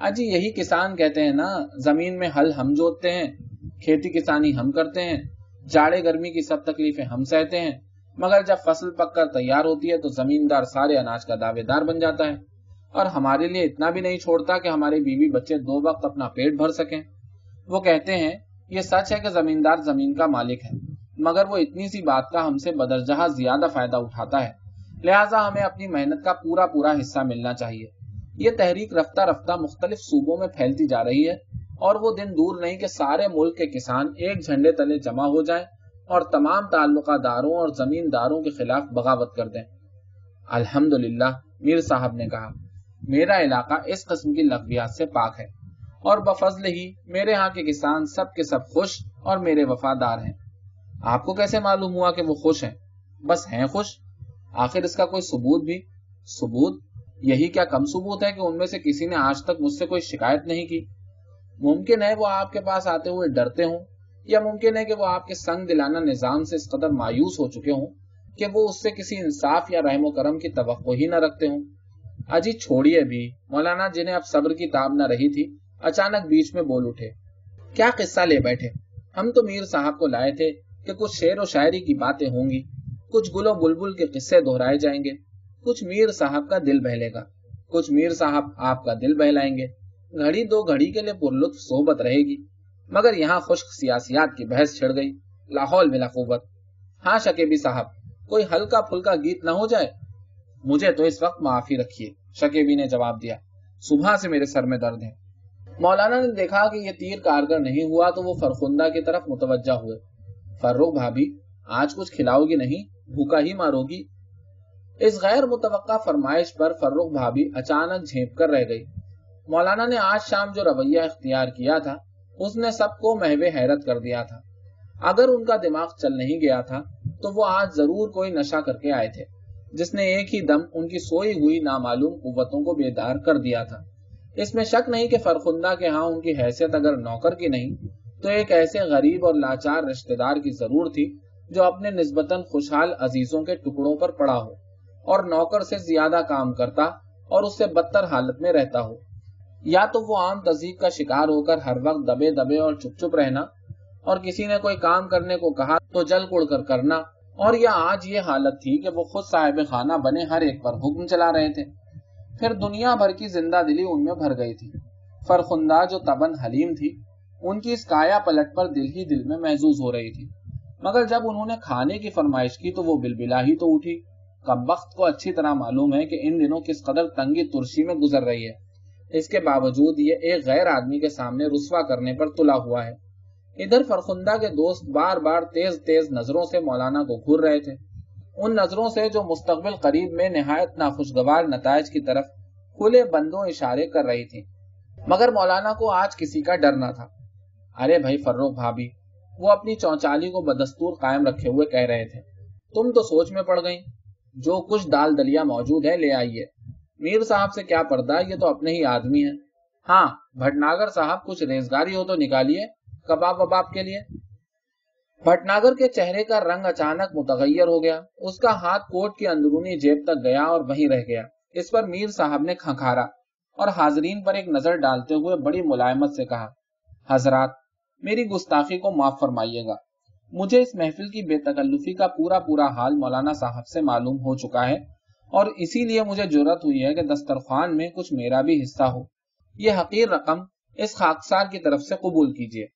اجی یہی کسان کہتے ہیں نا، زمین میں ہل ہم جوتتے ہیں، کھیتی کسانی ہم کرتے ہیں، جاڑے گرمی کی سب تکلیفیں ہم سہتے ہیں۔ مگر جب فصل پک کر تیار ہوتی ہے تو زمیندار سارے اناج کا دعوے دار بن جاتا ہے۔ اور ہمارے لیے اتنا بھی نہیں چھوڑتا کہ ہمارے بیوی بچے دو وقت اپنا پیٹ بھر سکیں۔ وہ کہتے ہیں، یہ سچ ہے کہ زمیندار زمین کا مالک ہے، مگر وہ اتنی سی بات کا ہم سے بدرجہ زیادہ فائدہ اٹھاتا ہے۔ لہٰذا ہمیں اپنی محنت کا پورا پورا حصہ ملنا چاہیے۔ یہ تحریک رفتہ رفتہ مختلف صوبوں میں پھیلتی جا رہی ہے اور وہ دن دور نہیں کہ سارے ملک کے کسان ایک جھنڈے تلے جمع ہو جائیں اور تمام تعلقہ داروں اور زمین داروں کے خلاف بغاوت کر دیں۔ الحمد میر صاحب نے کہا، میرا علاقہ اس قسم کی لغویات سے پاک ہے اور بفضل ہی میرے ہاں کے کسان سب کے سب خوش اور میرے وفادار ہیں۔ آپ کو کیسے معلوم ہوا کہ وہ خوش ہیں؟ بس ہیں خوش۔ آخر اس کا کوئی ثبوت بھی؟ ثبوت یہی کیا کم ثبوت ہے کہ ان میں سے کسی نے آج تک مجھ سے کوئی شکایت نہیں کی؟ ممکن ہے وہ آپ کے پاس آتے ہوئے ڈرتے ہوں، یا ممکن ہے کہ وہ آپ کے سنگ دلانا نظام سے اس قدر مایوس ہو چکے ہوں کہ وہ اس سے کسی انصاف یا رحم و کرم کی توقع ہی نہ رکھتے ہوں۔ اجی چھوڑیے بھی، مولانا جنہیں اب صبر کی تاب نہ رہی تھی، اچانک بیچ میں بول اٹھے۔ کیا قصہ لے بیٹھے؟ ہم تو میر صاحب کو لائے تھے کہ کچھ شعر و شاعری کی باتیں ہوں گی، کچھ گلو بلبل کے قصے دہرائے جائیں گے۔ کچھ میر صاحب کا دل بہلے گا۔ کچھ میر صاحب آپ کا دل بہلائیں گے۔ گھڑی دو گھڑی کے لیے پرلطف صحبت رہے گی۔ مگر یہاں خشک سیاسیات کی بحث چھڑ گئی۔ لاہور بلا خوبت ہاں شکیبی صاحب، کوئی ہلکا پھلکا گیت نہ ہو جائے۔ مجھے تو اس وقت معافی رکھیے۔ شکیبی نے جواب دیا۔ صبح سے میرے سر میں درد ہے۔ مولانا نے دیکھا کہ یہ تیر کارگر نہیں ہوا تو وہ فرخندہ کی طرف متوجہ ہوئے۔ فروغ بھابھی، آج کچھ کھلاؤ گی نہیں، بھوکا ہی مارو گی۔ اس غیر متوقع فرمائش پر فروخ بھابی اچانک جھیپ کر رہ گئی۔ مولانا نے آج شام جو رویہ اختیار کیا تھا، اس نے سب کو محو حیرت کر دیا تھا۔ اگر ان کا دماغ چل نہیں گیا تھا، تو وہ آج ضرور کوئی نشہ کر کے آئے تھے، جس نے ایک ہی دم ان کی سوئی ہوئی نامعلوم قوتوں کو بیدار کر دیا تھا۔ اس میں شک نہیں کہ فرخندہ کے ہاں ان کی حیثیت اگر نوکر کی نہیں، تو ایک ایسے غریب اور لاچار رشتے دار کی ضرور تھی جو اپنے نسبتاً خوشحال عزیزوں کے ٹکڑوں پر پڑا ہو۔ اور نوکر سے زیادہ کام کرتا اور اس سے بدتر حالت میں رہتا ہو۔ یا تو وہ عام تذیق کا شکار ہو کر ہر وقت دبے دبے اور چپ چپ رہنا اور کسی نے کوئی کام کرنے کو کہا تو جل کڑ کر کرنا۔ اور یا آج یہ حالت تھی کہ وہ خود صاحب خانہ بنے ہر ایک پر حکم چلا رہے تھے۔ پھر دنیا بھر کی زندہ دلی ان میں بھر گئی تھی۔ فرخندہ جو تبن حلیم تھی، ان کی اس کایا پلٹ پر دل ہی دل میں محظوظ ہو رہی تھی۔ مگر جب انہوں نے کھانے کی فرمائش کی تو وہ بلبلا ہی تو اٹھی۔ کب وقت کو اچھی طرح معلوم ہے کہ ان دنوں کس قدر تنگی ترسی میں گزر رہی ہے۔ اس کے باوجود یہ ایک غیر آدمی کے سامنے رسوا کرنے پر تلا ہوا ہے۔ ادھر فرخندہ کے دوست بار بار تیز تیز نظروں سے مولانا کو گھر رہے تھے۔ ان نظروں سے جو مستقبل قریب میں نہایت ناخوشگوار نتائج کی طرف کھلے بندوں اشارے کر رہی تھی مگر مولانا کو آج کسی کا ڈر نہ تھا۔ ارے بھائی فروخ بھابھی، وہ اپنی چونچالی کو بدستور قائم رکھے ہوئے کہہ رہے تھے۔ تم تو سوچ میں پڑ گئی جو کچھ دال دلیا موجود ہے، لے آئیے۔ میر صاحب سے کیا پردہ؟ یہ تو اپنے ہی آدمی ہیں۔ ہاں بھٹناگر صاحب کچھ ریزگاری ہو تو نکالیے کباب وباب کے لیے۔ بھٹناگر کے چہرے کا رنگ اچانک متغیر ہو گیا۔ اس کا ہاتھ کوٹ کی اندرونی جیب تک گیا اور وہیں رہ گیا۔ اس پر میر صاحب نے کھنکھارا اور حاضرین پر ایک نظر ڈالتے ہوئے بڑی ملائمت سے کہا، حضرات، میری گستاخی کو معاف فرمائیے گا۔ مجھے اس محفل کی بے تکلفی کا پورا پورا حال مولانا صاحب سے معلوم ہو چکا ہے اور اسی لیے مجھے ضرورت ہوئی ہے کہ دسترخوان میں کچھ میرا بھی حصہ ہو۔ یہ حقیر رقم اس خاکسار کی طرف سے قبول کیجیے۔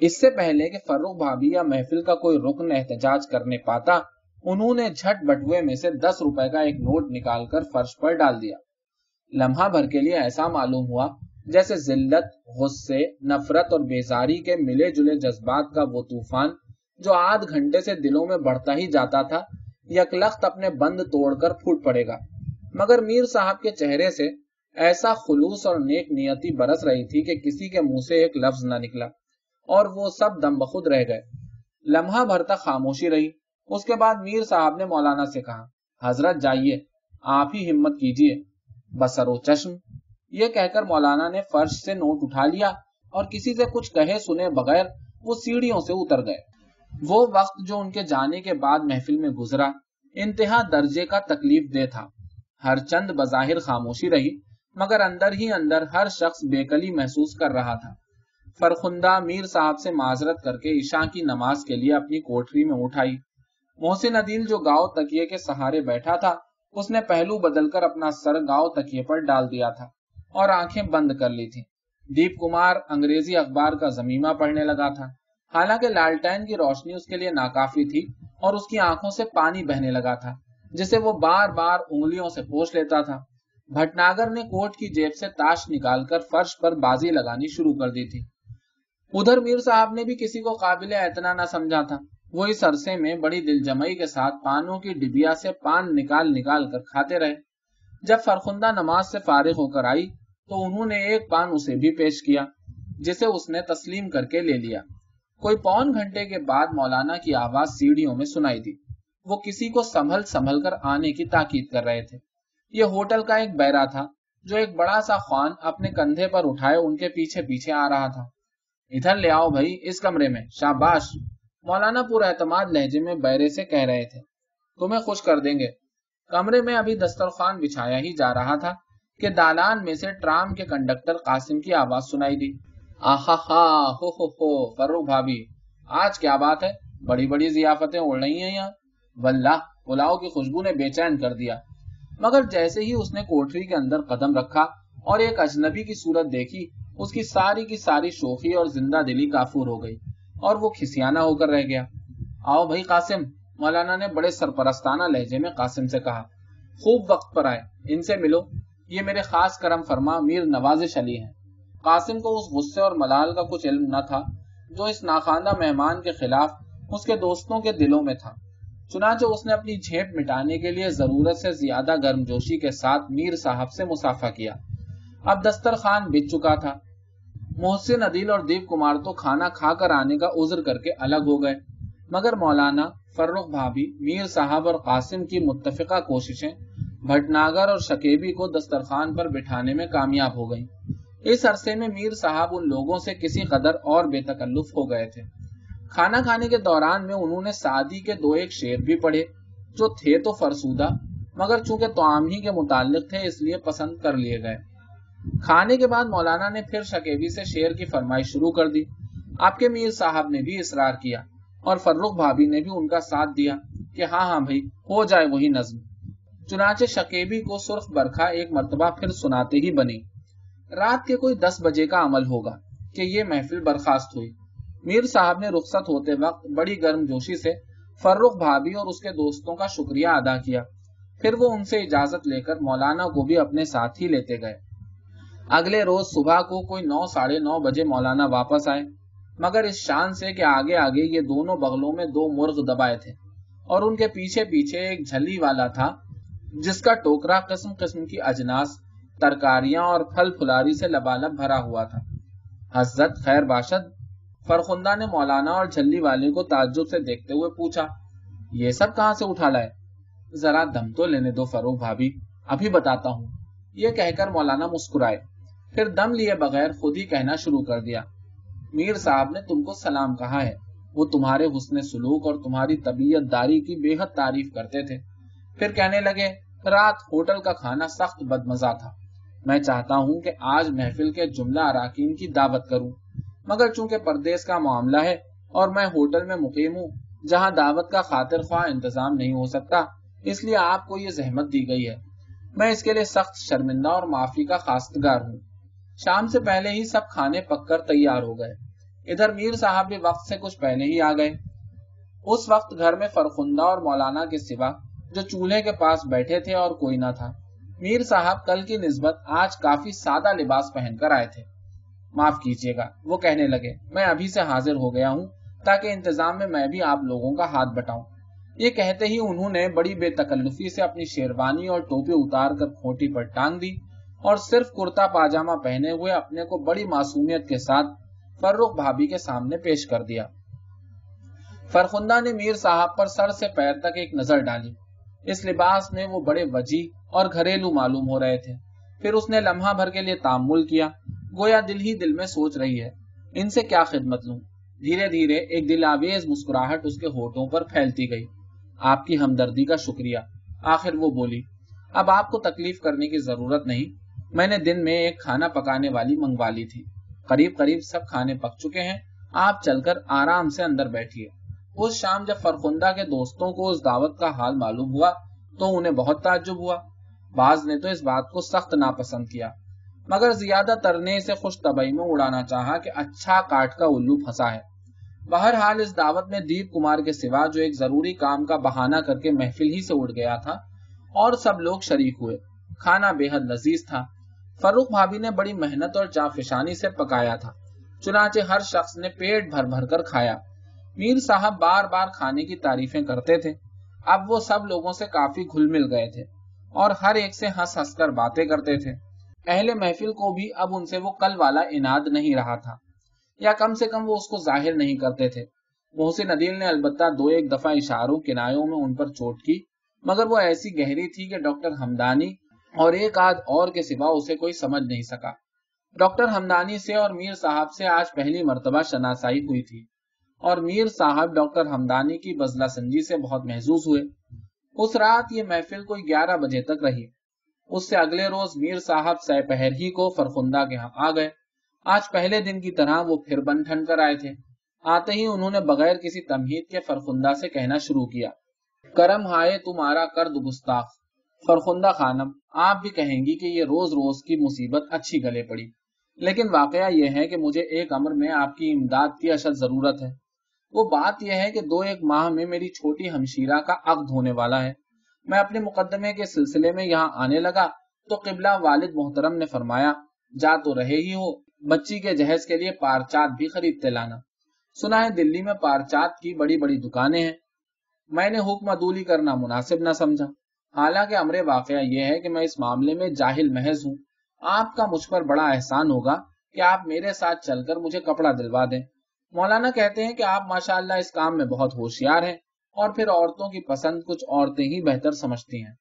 اس سے پہلے کہ فروخ بھابی یا محفل کا کوئی رکن احتجاج کرنے پاتا، انہوں نے جھٹ بٹوے میں سے دس روپے کا ایک نوٹ نکال کر فرش پر ڈال دیا۔ لمحہ بھر کے لیے ایسا معلوم ہوا جیسے ذلت، غصے، نفرت اور بیزاری کے ملے جلے جذبات کا وہ طوفان جو آدھ گھنٹے سے دلوں میں بڑھتا ہی جاتا تھا یکلخت اپنے بند توڑ کر پھوٹ پڑے گا۔ مگر میر صاحب کے چہرے سے ایسا خلوص اور نیک نیتی برس رہی تھی کہ کسی کے منہ سے ایک لفظ نہ نکلا، اور وہ سب دم بخود رہ گئے۔ لمحہ بھر تک خاموشی رہی۔ اس کے بعد میر صاحب نے مولانا سے کہا، حضرت جائیے، آپ ہی ہمت کیجیے۔ بسر و چشم۔ یہ کہہ کر مولانا نے فرش سے نوٹ اٹھا لیا اور کسی سے کچھ کہے سنے بغیر وہ سیڑھیوں سے اتر گئے۔ وہ وقت جو ان کے جانے کے بعد محفل میں گزرا، انتہا درجے کا تکلیف دے تھا۔ ہر چند بظاہر خاموشی رہی، مگر اندر ہی اندر ہر شخص بےکلی محسوس کر رہا تھا۔ فرخندہ میر صاحب سے معذرت کر کے عشاء کی نماز کے لیے اپنی کوٹری میں اٹھائی۔ محسن عدیل جو گاؤں تکیے کے سہارے بیٹھا تھا، اس نے پہلو بدل کر اپنا سر گاؤں تکیے پر ڈال دیا تھا اور آنکھیں بند کر لی تھی دیپ کمار انگریزی اخبار کا زمیمہ پڑھنے لگا تھا۔ حالانکہ لالٹین کی روشنی اس کے لیے ناکافی تھی اور اس کی آنکھوں سے پانی بہنے لگا تھا، جسے وہ بار بار انگلیوں سے پوچھ لیتا تھا۔ بھٹناگر نے کوٹ کی جیب سے تاش نکال کر فرش پر بازی لگانی شروع کر دی تھی۔ ادھر میر صاحب نے بھی کسی کو قابل اعتنا نہ سمجھا تھا۔ وہ اس عرصے میں بڑی دل جمعی کے ساتھ پانوں کی ڈبیا سے پان نکال نکال کر کھاتے رہے۔ جب فرخندہ نماز سے فارغ ہو کر آئی تو انہوں نے ایک پان اسے بھی پیش کیا، جسے اس نے تسلیم کر کے لے لیا۔ کوئی پون گھنٹے کے بعد مولانا کی آواز سیڑھیوں میں سنائی دی۔ وہ کسی کو سنبھل سنبھل کر آنے کی تاکید کر رہے تھے۔ یہ ہوٹل کا ایک بیرا تھا جو ایک بڑا سا خوان اپنے کندھے پر اٹھائے ان کے پیچھے پیچھے آ رہا تھا۔ ادھر لے آؤ بھائی اس کمرے میں، شاباش۔ مولانا پورا اعتماد لہجے میں بیرے سے کہہ رہے تھے۔ تمہیں خوش کر دیں گے۔ کمرے میں ابھی دسترخوان بچھایا ہی جا رہا تھا کہ دالان میں سے ٹرام کے کنڈکٹر قاسم کی آواز سنائی دی۔ آہا ہا ہو ہو ہو فروخ بھابھی، آج کیا بات ہے؟ بڑی بڑی ضیافتیں اڑ رہی ہیں یہاں۔ واللہ، پلاؤ کی خوشبو نے بے چین کر دیا۔ مگر جیسے ہی اس نے کوٹری کے اندر قدم رکھا اور ایک اجنبی کی صورت دیکھی، اس کی ساری کی ساری شوخی اور زندہ دلی کافور ہو گئی اور وہ کھسیانہ ہو کر رہ گیا۔ آؤ بھائی قاسم، مولانا نے بڑے سرپرستانہ لہجے میں قاسم سے کہا، خوب وقت پر آئے، ان سے ملو۔ یہ میرے خاص کرم فرما، میر نوازش علی ہیں۔ قاسم کو اس غصے اور ملال کا کچھ علم نہ تھا، جو اس ناخواندہ مہمان کے خلاف اس کے دوستوں کے دلوں میں تھا۔ چنانچہ اس نے اپنی جھیپ مٹانے کے لیے ضرورت سے زیادہ گرم جوشی کے ساتھ میر صاحب سے مسافہ کیا۔ اب دسترخوان بچ چکا تھا۔ محسن، عدیل اور دیپ کمار تو کھانا کھا کر آنے کا عذر کر کے الگ ہو گئے۔ مگر مولانا فرخ بھابھی، میر صاحب اور قاسم کی متفقہ کوششیں بھٹناگر اور شکیبی کو دسترخوان پر بٹھانے میں کامیاب ہو گئیں۔ اس عرصے میں میر صاحب ان لوگوں سے کسی قدر اور بے تکلف ہو گئے تھے۔ کھانا کھانے کے دوران میں انہوں نے سادی کے دو ایک شیر بھی پڑھے، جو تھے تو فرسودہ، مگر چونکہ توام ہی کے متعلق تھے، اس لیے پسند کر لیے گئے۔ کھانے کے بعد مولانا نے پھر شکیبی سے شیر کی فرمائش شروع کر دی۔ آپ کے میر صاحب نے بھی اصرار کیا اور فرخ بھابھی نے بھی ان کا ساتھ دیا کہ ہاں ہاں بھائی، ہو جائے وہی نظم۔ چنانچہ شکیبی کو سرخ برکھا ایک مرتبہ پھر سناتے ہی بنی۔ رات کے کوئی دس بجے کا عمل ہوگا کہ یہ محفل برخاست ہوئی۔ میر صاحب نے رخصت ہوتے وقت بڑی گرم جوشی سے فرخ بھابھی اور اس کے دوستوں کا شکریہ ادا کیا۔ پھر وہ ان سے اجازت لے کر مولانا کو بھی اپنے ساتھ ہی لیتے گئے۔ اگلے روز صبح کو کوئی نو ساڑھے نو بجے مولانا واپس آئے۔ مگر اس شان سے کہ آگے آگے یہ دونوں بغلوں میں دو مرغ دبائے تھے اور ان کے پیچھے پیچھے ایک جھلی والا تھا جس کا ٹوکرا قسم قسم کی اجناس ترکاریاں اور پھل پھلاری سے لبالب بھرا ہوا تھا۔ حضرت خیر باشد فرخندہ نے مولانا اور جھلی والے کو تعجب سے دیکھتے ہوئے پوچھا، یہ سب کہاں سے اٹھا لائے؟ ذرا دم تو لینے دو فروغ بھابھی، ابھی بتاتا ہوں۔ یہ کہہ کر مولانا مسکرائے، پھر دم لیے بغیر خود ہی کہنا شروع کر دیا۔ میر صاحب نے تم کو سلام کہا ہے، وہ تمہارے حسن سلوک اور تمہاری طبیعت داری کی بے حد تعریف کرتے تھے۔ پھر کہنے لگے، رات ہوٹل کا کھانا سخت بد مزہ تھا۔ میں چاہتا ہوں کہ آج محفل کے جملہ اراکین کی دعوت کروں۔ مگر چونکہ پردیس کا معاملہ ہے اور میں ہوٹل میں مقیم ہوں، جہاں دعوت کا خاطر خواہ انتظام نہیں ہو سکتا، اس لیے آپ کو یہ زحمت دی گئی ہے۔ میں اس کے لیے سخت شرمندہ اور معافی کا خاصگار ہوں۔ شام سے پہلے ہی سب کھانے پک کر تیار ہو گئے۔ ادھر میر صاحب بھی وقت سے کچھ پہلے ہی آ گئے۔ اس وقت گھر میں فرخندہ اور مولانا کے سوا جو چولہے کے پاس بیٹھے تھے اور کوئی نہ تھا۔ میر صاحب کل کی نسبت آج کافی سادہ لباس پہن کر آئے تھے۔ معاف کیجیے گا، وہ کہنے لگے، میں ابھی سے حاضر ہو گیا ہوں تاکہ انتظام میں میں بھی آپ لوگوں کا ہاتھ بٹاؤں۔ یہ کہتے ہی انہوں نے بڑی بے تکلفی سے اپنی شیروانی اور ٹوپی اتار کر کھوٹی پر ٹانگ دی اور صرف کرتا پاجامہ پہنے ہوئے اپنے کو بڑی معصومیت کے ساتھ فرخ بھابھی کے سامنے پیش کر دیا۔ فرخندہ نے میر صاحب پر سر سے پیر تک ایک نظر ڈالی۔ اس لباس میں وہ بڑے وجی اور گھریلو معلوم ہو رہے تھے۔ پھر اس نے لمحہ بھر کے لیے تعمل کیا۔ گویا دل ہی دل میں سوچ رہی ہے، ان سے کیا خدمت لوں؟ دھیرے دھیرے ایک دل آویز مسکراہٹ اس کے ہوٹوں پر پھیلتی گئی۔ آپ کی ہمدردی کا شکریہ۔ آخر وہ بولی، اب آپ کو تکلیف کرنے کی ضرورت نہیں۔ میں نے دن میں ایک کھانا پکانے والی منگوا لی تھی۔ قریب قریب سب کھانے پک چکے ہیں۔ آپ چل کر آرام سے اندر بیٹھیے۔ اس شام جب فرخندہ کے دوستوں کو اس دعوت کا حال معلوم ہوا تو انہیں بہت تعجب ہوا۔ بعض نے تو اس بات کو سخت ناپسند کیا، مگر زیادہ ترنے سے خوش طبعی میں اڑانا چاہا کہ اچھا کاٹ کا الو پھنسا ہے۔ بہرحال اس دعوت میں دیپ کمار کے سوا جو ایک ضروری کام کا بہانہ کر کے محفل ہی سے اڑ گیا تھا، اور سب لوگ شریک ہوئے۔ کھانا بے حد لذیذ تھا۔ فروخ بھابھی نے بڑی محنت اور جافشانی سے پکایا تھا، چنانچہ ہر شخص نے پیٹ بھر بھر کر کھایا۔ میر صاحب بار بار کھانے کی تعریفیں کرتے تھے۔ اب وہ سب لوگوں سے کافی گھل مل گئے تھے اور ہر ایک سے ہنس ہنس کر باتیں کرتے تھے۔ اہل محفل کو بھی اب ان سے وہ کل والا اناد نہیں رہا تھا۔ یا کم سے کم وہ اس کو ظاہر نہیں کرتے تھے۔ محسن عدیل نے البتہ دو ایک دفعہ اشاروں کنایوں میں ان پر چوٹ کی، مگر وہ ایسی گہری تھی کہ ڈاکٹر ہمدانی اور ایک آدھ اور کے سوا اسے کوئی سمجھ نہیں سکا۔ ڈاکٹر ہمدانی سے اور میر صاحب سے آج پہلی مرتبہ شناسائی ہوئی تھی۔ اور میر صاحب ڈاکٹر ہمدانی کی بزلہ سنجی سے بہت محظوظ ہوئے۔ اس رات یہ محفل کوئی گیارہ بجے تک رہی۔ اس سے اگلے روز میر صاحب سہ پہر ہی کو فرخندہ کے ہاں آ گئے۔ آج پہلے دن کی طرح وہ پھر بن ٹھن کر آئے تھے۔ آتے ہی انہوں نے بغیر کسی تمہید کے فرخندہ سے کہنا شروع کیا۔ کرم ہائے تمہارا کرد گستاخ۔ فرخندہ خانم، آپ بھی کہیں گی کہ یہ روز روز کی مصیبت اچھی گلے پڑی۔ لیکن واقعہ یہ ہے کہ مجھے ایک امر میں آپ کی امداد کی اشد ضرورت ہے۔ وہ بات یہ ہے کہ دو ایک ماہ میں میری چھوٹی ہمشیرہ کا عقد ہونے والا ہے۔ میں اپنے مقدمے کے سلسلے میں یہاں آنے لگا تو قبلہ والد محترم نے فرمایا، جا تو رہے ہی ہو، بچی کے جہیز کے لیے پارچات بھی خریدتے لانا۔ سنا ہے دلی میں پارچات کی بڑی بڑی دکانیں ہیں۔ میں نے حکم عدولی کرنا مناسب نہ سمجھا۔ حالانکہ امر واقعہ یہ ہے کہ میں اس معاملے میں جاہل محض ہوں۔ آپ کا مجھ پر بڑا احسان ہوگا کہ آپ میرے ساتھ چل کر مجھے کپڑا دلوا دیں۔ مولانا کہتے ہیں کہ آپ ماشاء اللہ اس کام میں بہت ہوشیار ہیں اور پھر عورتوں کی پسند کچھ عورتیں ہی بہتر سمجھتی ہیں۔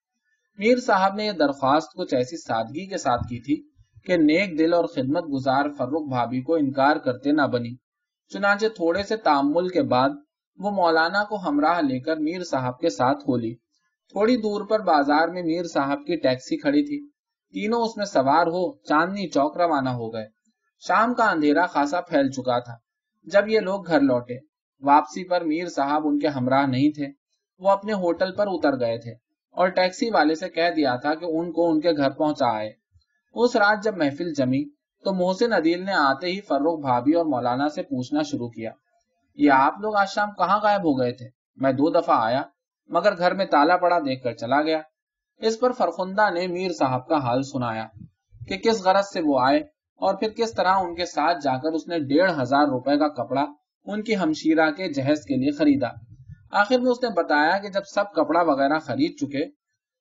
میر صاحب نے یہ درخواست کچھ ایسی سادگی کے ساتھ کی تھی کہ نیک دل اور خدمت گزار فروخ بھابھی کو انکار کرتے نہ بنی۔ چنانچہ تھوڑے سے تعمل کے بعد وہ مولانا کو ہمراہ لے کر میر صاحب کے ساتھ ہو لی تھوڑی دور پر بازار میں میر صاحب کی ٹیکسی کھڑی تھی۔ تینوں اس میں سوار ہو چاندنی چوک روانہ ہو گئے۔ شام کا اندھیرا خاصا پھیل چکا تھا۔ جب یہ لوگ گھر لوٹے، واپسی پر میر صاحب ان کے ہمراہ نہیں تھے، وہ اپنے ہوٹل پر اتر گئے تھے اور ٹیکسی والے سے کہہ دیا تھا کہ ان کو ان کے گھر پہنچا آئے۔ اس رات جب محفل جمی تو محسن عدیل نے آتے ہی فروخ بھابھی اور مولانا سے پوچھنا شروع کیا، یہ آپ لوگ آج شام کہاں غائب ہو گئے تھے؟ میں دو دفعہ آیا، مگر گھر میں تالا پڑا دیکھ کر چلا گیا۔ اس پر فرخندہ نے میر صاحب کا حال سنایا کہ کس غرض سے وہ آئے اور پھر کس طرح ان کے ساتھ جا کر اس نے ڈیڑھ ہزار روپے کا کپڑا ان کی ہمشیرہ کے جہیز کے لیے خریدا۔ آخر میں اس نے بتایا کہ جب سب کپڑا وغیرہ خرید چکے،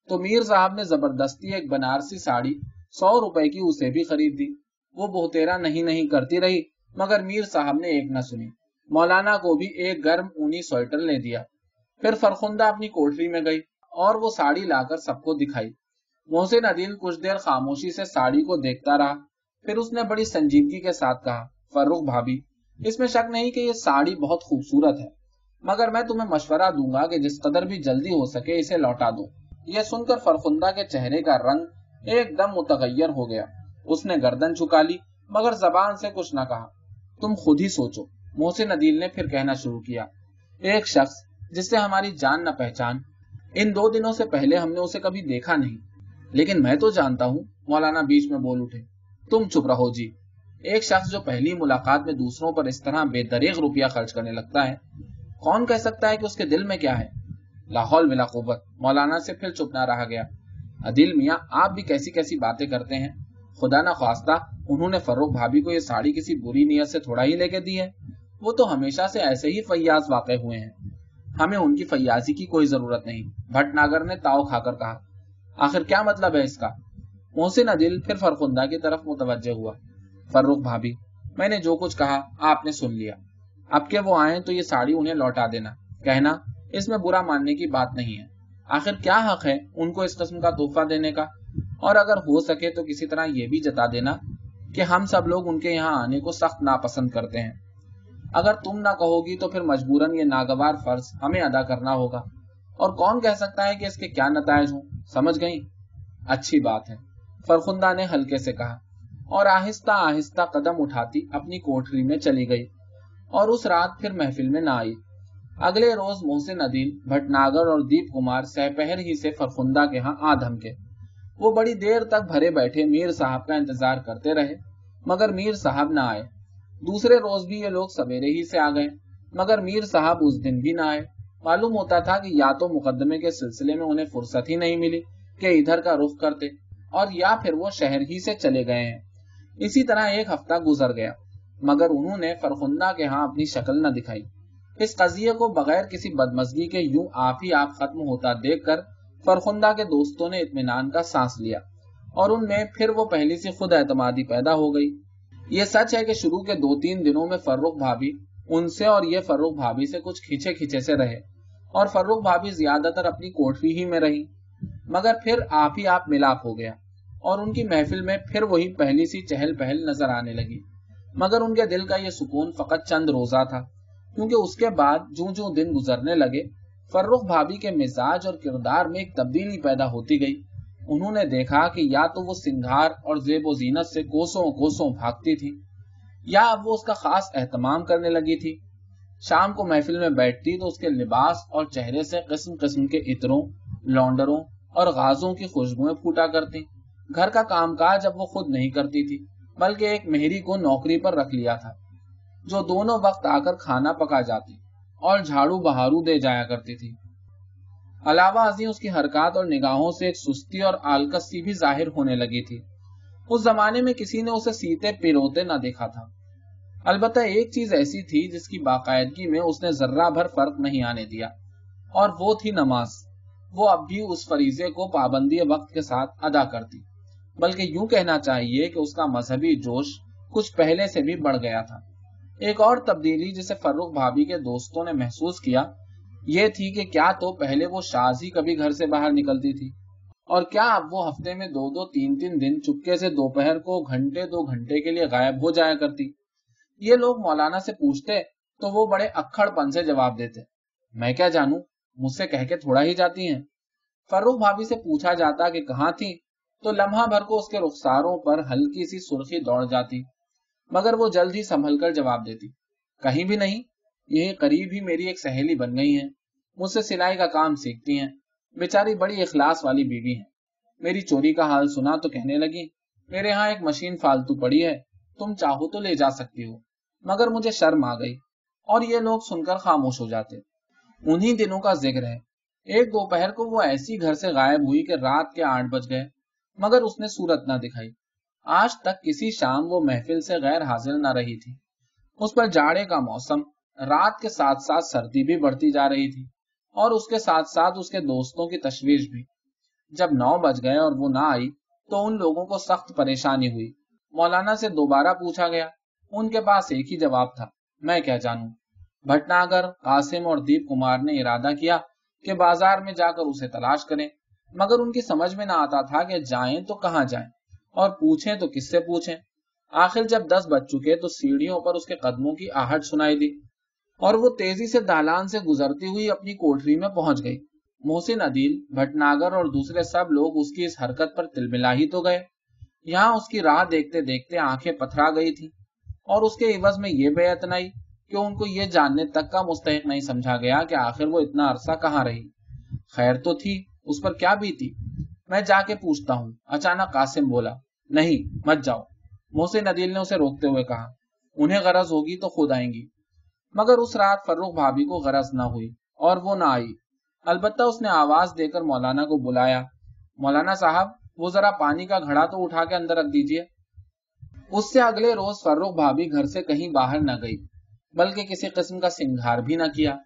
تو میر صاحب نے زبردستی ایک بنارسی ساڑی سو روپے کی اسے بھی خرید دی وہ بہتیرا نہیں نہیں کرتی رہی، مگر میر صاحب نے ایک نہ سنی۔ مولانا کو بھی ایک گرم اونی سویٹر لے دیا۔ پھر فرخندہ اپنی کوٹری میں گئی اور وہ ساڑی لا کر سب کو دکھائی۔ محسن عدیل کچھ دیر خاموشی سے ساڑی کو دیکھتا رہا۔ پھر اس نے بڑی سنجیدگی کے ساتھ کہا فروخ بھابھی، اس میں شک نہیں کہ یہ ساڑی بہت خوبصورت ہے، مگر میں تمہیں مشورہ دوں گا کہ جس قدر بھی جلدی ہو سکے اسے لوٹا دو۔ یہ سن کر فرخندہ کے چہرے کا رنگ ایک دم متغیر ہو گیا۔ اس نے گردن چکا لی، مگر زبان سے کچھ نہ کہا۔ تم خود ہی سوچو۔ محسن عدیل نے پھر کہنا شروع کیا، ایک شخص جس سے ہماری جان نہ پہچان، ان دو دنوں سے پہلے ہم نے اسے کبھی دیکھا نہیں، لیکن میں تو جانتا ہوں، مولانا بیچ میں بول اٹھے۔ تم چپ رہو جی۔ ایک شخص جو پہلی ملاقات میں دوسروں پر اس طرح بے دریغ روپیہ خرچ کرنے لگتا ہے، کون کہہ سکتا ہے کہ اس کے دل میں کیا ہے؟ لاہور ملا قوت مولانا سے پھر چپ نہ رہا گیا۔ عدیل میاں، آپ بھی کیسی کیسی باتیں کرتے ہیں؟ خدا نہ خواستہ انہوں نے فروخ بھابھی کو یہ ساڑی کسی بری نیت سے تھوڑا ہی لے کے دی ہے۔ وہ تو ہمیشہ سے ایسے ہی فیاض واقع ہوئے ہیں۔ ہمیں ان کی فیاضی کی کوئی ضرورت نہیں۔ بھٹ ناگر نے تاؤ کھا کر کہا، آخر کیا مطلب ہے اس کا؟ محسن عدل پھر فرخندہ کی طرف متوجہ ہوا۔ فروخ بھابھی، میں نے جو کچھ کہا، آپ نے سن لیا۔ اب کے وہ آئیں تو یہ ساڑی انہیں لوٹا دینا۔ کہنا، اس میں برا ماننے کی بات نہیں ہے۔ آخر کیا حق ہے ان کو اس قسم کا تحفہ دینے کا؟ اور اگر ہو سکے تو کسی طرح یہ بھی جتا دینا کہ ہم سب لوگ ان کے یہاں آنے کو سخت ناپسند کرتے ہیں۔ اگر تم نہ کہو گی تو پھر مجبوراً یہ ناگوار فرض ہمیں ادا کرنا ہوگا۔ اور کون کہہ سکتا ہے کہ اس کے کیا نتائج ہوں؟ سمجھ گئی اچھی بات ہے۔ فرخندہ نے ہلکے سے کہا، اور آہستہ آہستہ قدم اٹھاتی اپنی کوٹری میں چلی گئی، اور اس رات پھر محفل میں نہ آئی۔ اگلے روز محسن عدیل بھٹناگر اور دیپ کمار سہ پہر ہی سے فرخندہ کے ہاں آ دھمکے۔ وہ بڑی دیر تک بھرے بیٹھے میر صاحب کا انتظار کرتے رہے، مگر میر صاحب نہ آئے۔ دوسرے روز بھی یہ لوگ سویرے ہی سے آ گئے، مگر میر صاحب اس دن بھی نہ آئے۔ معلوم ہوتا تھا کہ یا تو مقدمے کے سلسلے میں انہیں فرصت ہی نہیں ملی کہ ادھر کا رخ کرتے۔ اور یا پھر وہ شہر ہی سے چلے گئے ہیں۔ اسی طرح ایک ہفتہ گزر گیا، مگر انہوں نے فرخندہ کے ہاں اپنی شکل نہ دکھائی۔ اس قضیے کو بغیر کسی بدمزگی کے یوں آپ ہی آپ ختم ہوتا دیکھ کر فرخندہ کے دوستوں نے اطمینان کا سانس لیا اور ان میں پھر وہ پہلی سی خود اعتمادی پیدا ہو گئی۔ یہ سچ ہے کہ شروع کے دو تین دنوں میں فروخ بھابھی ان سے اور یہ فروخ بھابھی سے کچھ کھینچے کھینچے سے رہے اور فروخ بھابھی زیادہ تر اپنی کوٹری ہی میں رہی، مگر پھر آپ ہی آپ ملاپ ہو گیا۔ اور ان کی محفل میں پھر وہی پہلی سی چہل پہل نظر آنے لگی۔ مگر ان کے دل کا یہ سکون فقط چند روزہ تھا، کیونکہ اس کے بعد جو جو دن گزرنے لگے، فرخ بھابھی کے مزاج اور کردار میں ایک تبدیلی پیدا ہوتی گئی۔ انہوں نے دیکھا کہ یا تو وہ سنگھار اور زیب و زینت سے کوسوں کوسوں بھاگتی تھی، یا اب وہ اس کا خاص اہتمام کرنے لگی تھی۔ شام کو محفل میں بیٹھتی تو اس کے لباس اور چہرے سے قسم قسم کے عطروں لانڈروں اور غازوں کی خوشبوئیں پھوٹا کرتی۔ گھر کا کام کاج جب وہ خود نہیں کرتی تھی، بلکہ ایک مہری کو نوکری پر رکھ لیا تھا، جو دونوں وقت آ کر کھانا پکا جاتی اور جھاڑو بہارو دے جایا کرتی تھی۔ علاوہ ازیں اس کی حرکات اور نگاہوں سے ایک سستی اور آلکس سی بھی ظاہر ہونے لگی تھی۔ اس زمانے میں کسی نے اسے سیتے پیروتے نہ دیکھا تھا۔ البتہ ایک چیز ایسی تھی جس کی باقاعدگی میں اس نے ذرہ بھر فرق نہیں آنے دیا، اور وہ تھی نماز۔ وہ اب بھی اس فریضے کو پابندی وقت کے ساتھ ادا کرتی۔ بلکہ یوں کہنا چاہیے کہ اس کا مذہبی جوش کچھ پہلے سے بھی بڑھ گیا تھا۔ ایک اور تبدیلی جسے فروخ بھابھی کے دوستوں نے محسوس کیا، یہ تھی کہ کیا تو پہلے وہ شاز ہی کبھی گھر سے باہر نکلتی تھی؟ اور کیا اب وہ ہفتے میں دو دو تین تین دن چپکے سے دوپہر کو گھنٹے دو گھنٹے کے لیے غائب ہو جایا کرتی؟ یہ لوگ مولانا سے پوچھتے تو وہ بڑے اکھڑ پن سے جواب دیتے، میں کیا جانوں، مجھ سے کہہ کے تھوڑا ہی جاتی ہیں؟ فروخ بھابھی سے پوچھا جاتا کہ کہاں تھی تو لمحہ بھر کو اس کے رخساروں پر ہلکی سی سرخی دوڑ جاتی، مگر وہ جلد ہی سنبھل کر جواب دیتی، کہیں بھی نہیں یہ قریب ہی میری ایک سہیلی بن گئی ہے مجھ سے سلائی کا کام سیکھتی ہیں، بیچاری بڑی اخلاص والی بیوی ہے میری چوری کا حال سنا تو کہنے لگی، میرے ہاں ایک مشین فالتو پڑی ہے، تم چاہو تو لے جا سکتی ہو، مگر مجھے شرم آ گئی، اور یہ لوگ سن کر خاموش ہو جاتے۔ انہی دنوں کا ذکر ہے، ایک دوپہر کو وہ ایسی گھر سے غائب ہوئی کہ رات کے آٹھ بج گئے۔ مگر اس نے صورت نہ دکھائی۔ آج تک کسی شام وہ محفل سے غیر حاضر نہ رہی تھی۔ اس پر جاڑے کا موسم، رات کے ساتھ ساتھ سردی بھی بڑھتی جا رہی تھی اور اس کے ساتھ ساتھ اس کے دوستوں کی تشویش بھی۔ جب نو بج گئے اور وہ نہ آئی تو ان لوگوں کو سخت پریشانی ہوئی۔ مولانا سے دوبارہ پوچھا گیا، ان کے پاس ایک ہی جواب تھا، میں کیا جانوں؟ بھٹناگر، قاسم اور دیپ کمار نے ارادہ کیا کہ بازار میں جا کر اسے تلاش کریں۔ مگر ان کی سمجھ میں نہ آتا تھا کہ جائیں تو کہاں جائیں اور پوچھیں تو کس سے پوچھیں۔ آخر جب دس بج چکے تو سیڑھیوں پر اس کے قدموں کی آہٹ سنائی دی اور وہ تیزی سے دالان سے گزرتی ہوئی اپنی کوٹری میں پہنچ گئی۔ محسن عدیل بھٹناگر اور دوسرے سب لوگ اس کی اس حرکت پر تل ملا ہی تو گئے۔ یہاں اس کی راہ دیکھتے دیکھتے آنکھیں پتھرا گئی تھی اور اس کے عوض میں یہ بے اتنائی کہ ان کو یہ جاننے تک کا مستحق نہیں سمجھا گیا کہ آخر وہ اتنا عرصہ کہاں رہی۔ خیر تو تھی اس پر کیا بھی تھی میں جا کے پوچھتا ہوں۔ اچانک قاسم بولا، نہیں، مت جاؤ۔ محسن عدیل نے اسے روکتے ہوئے کہا، انہیں غرض ہوگی تو خود آئیں گی۔ مگر اس رات فروخ بھابھی کو غرض نہ ہوئی اور وہ نہ آئی۔ البتہ اس نے آواز دے کر مولانا کو بلایا۔ مولانا صاحب، وہ ذرا پانی کا گھڑا تو اٹھا کے اندر رکھ دیجیے۔ اس سے اگلے روز فروخ بھابھی گھر سے کہیں باہر نہ گئی، بلکہ کسی قسم کا سنگھار بھی نہ کیا۔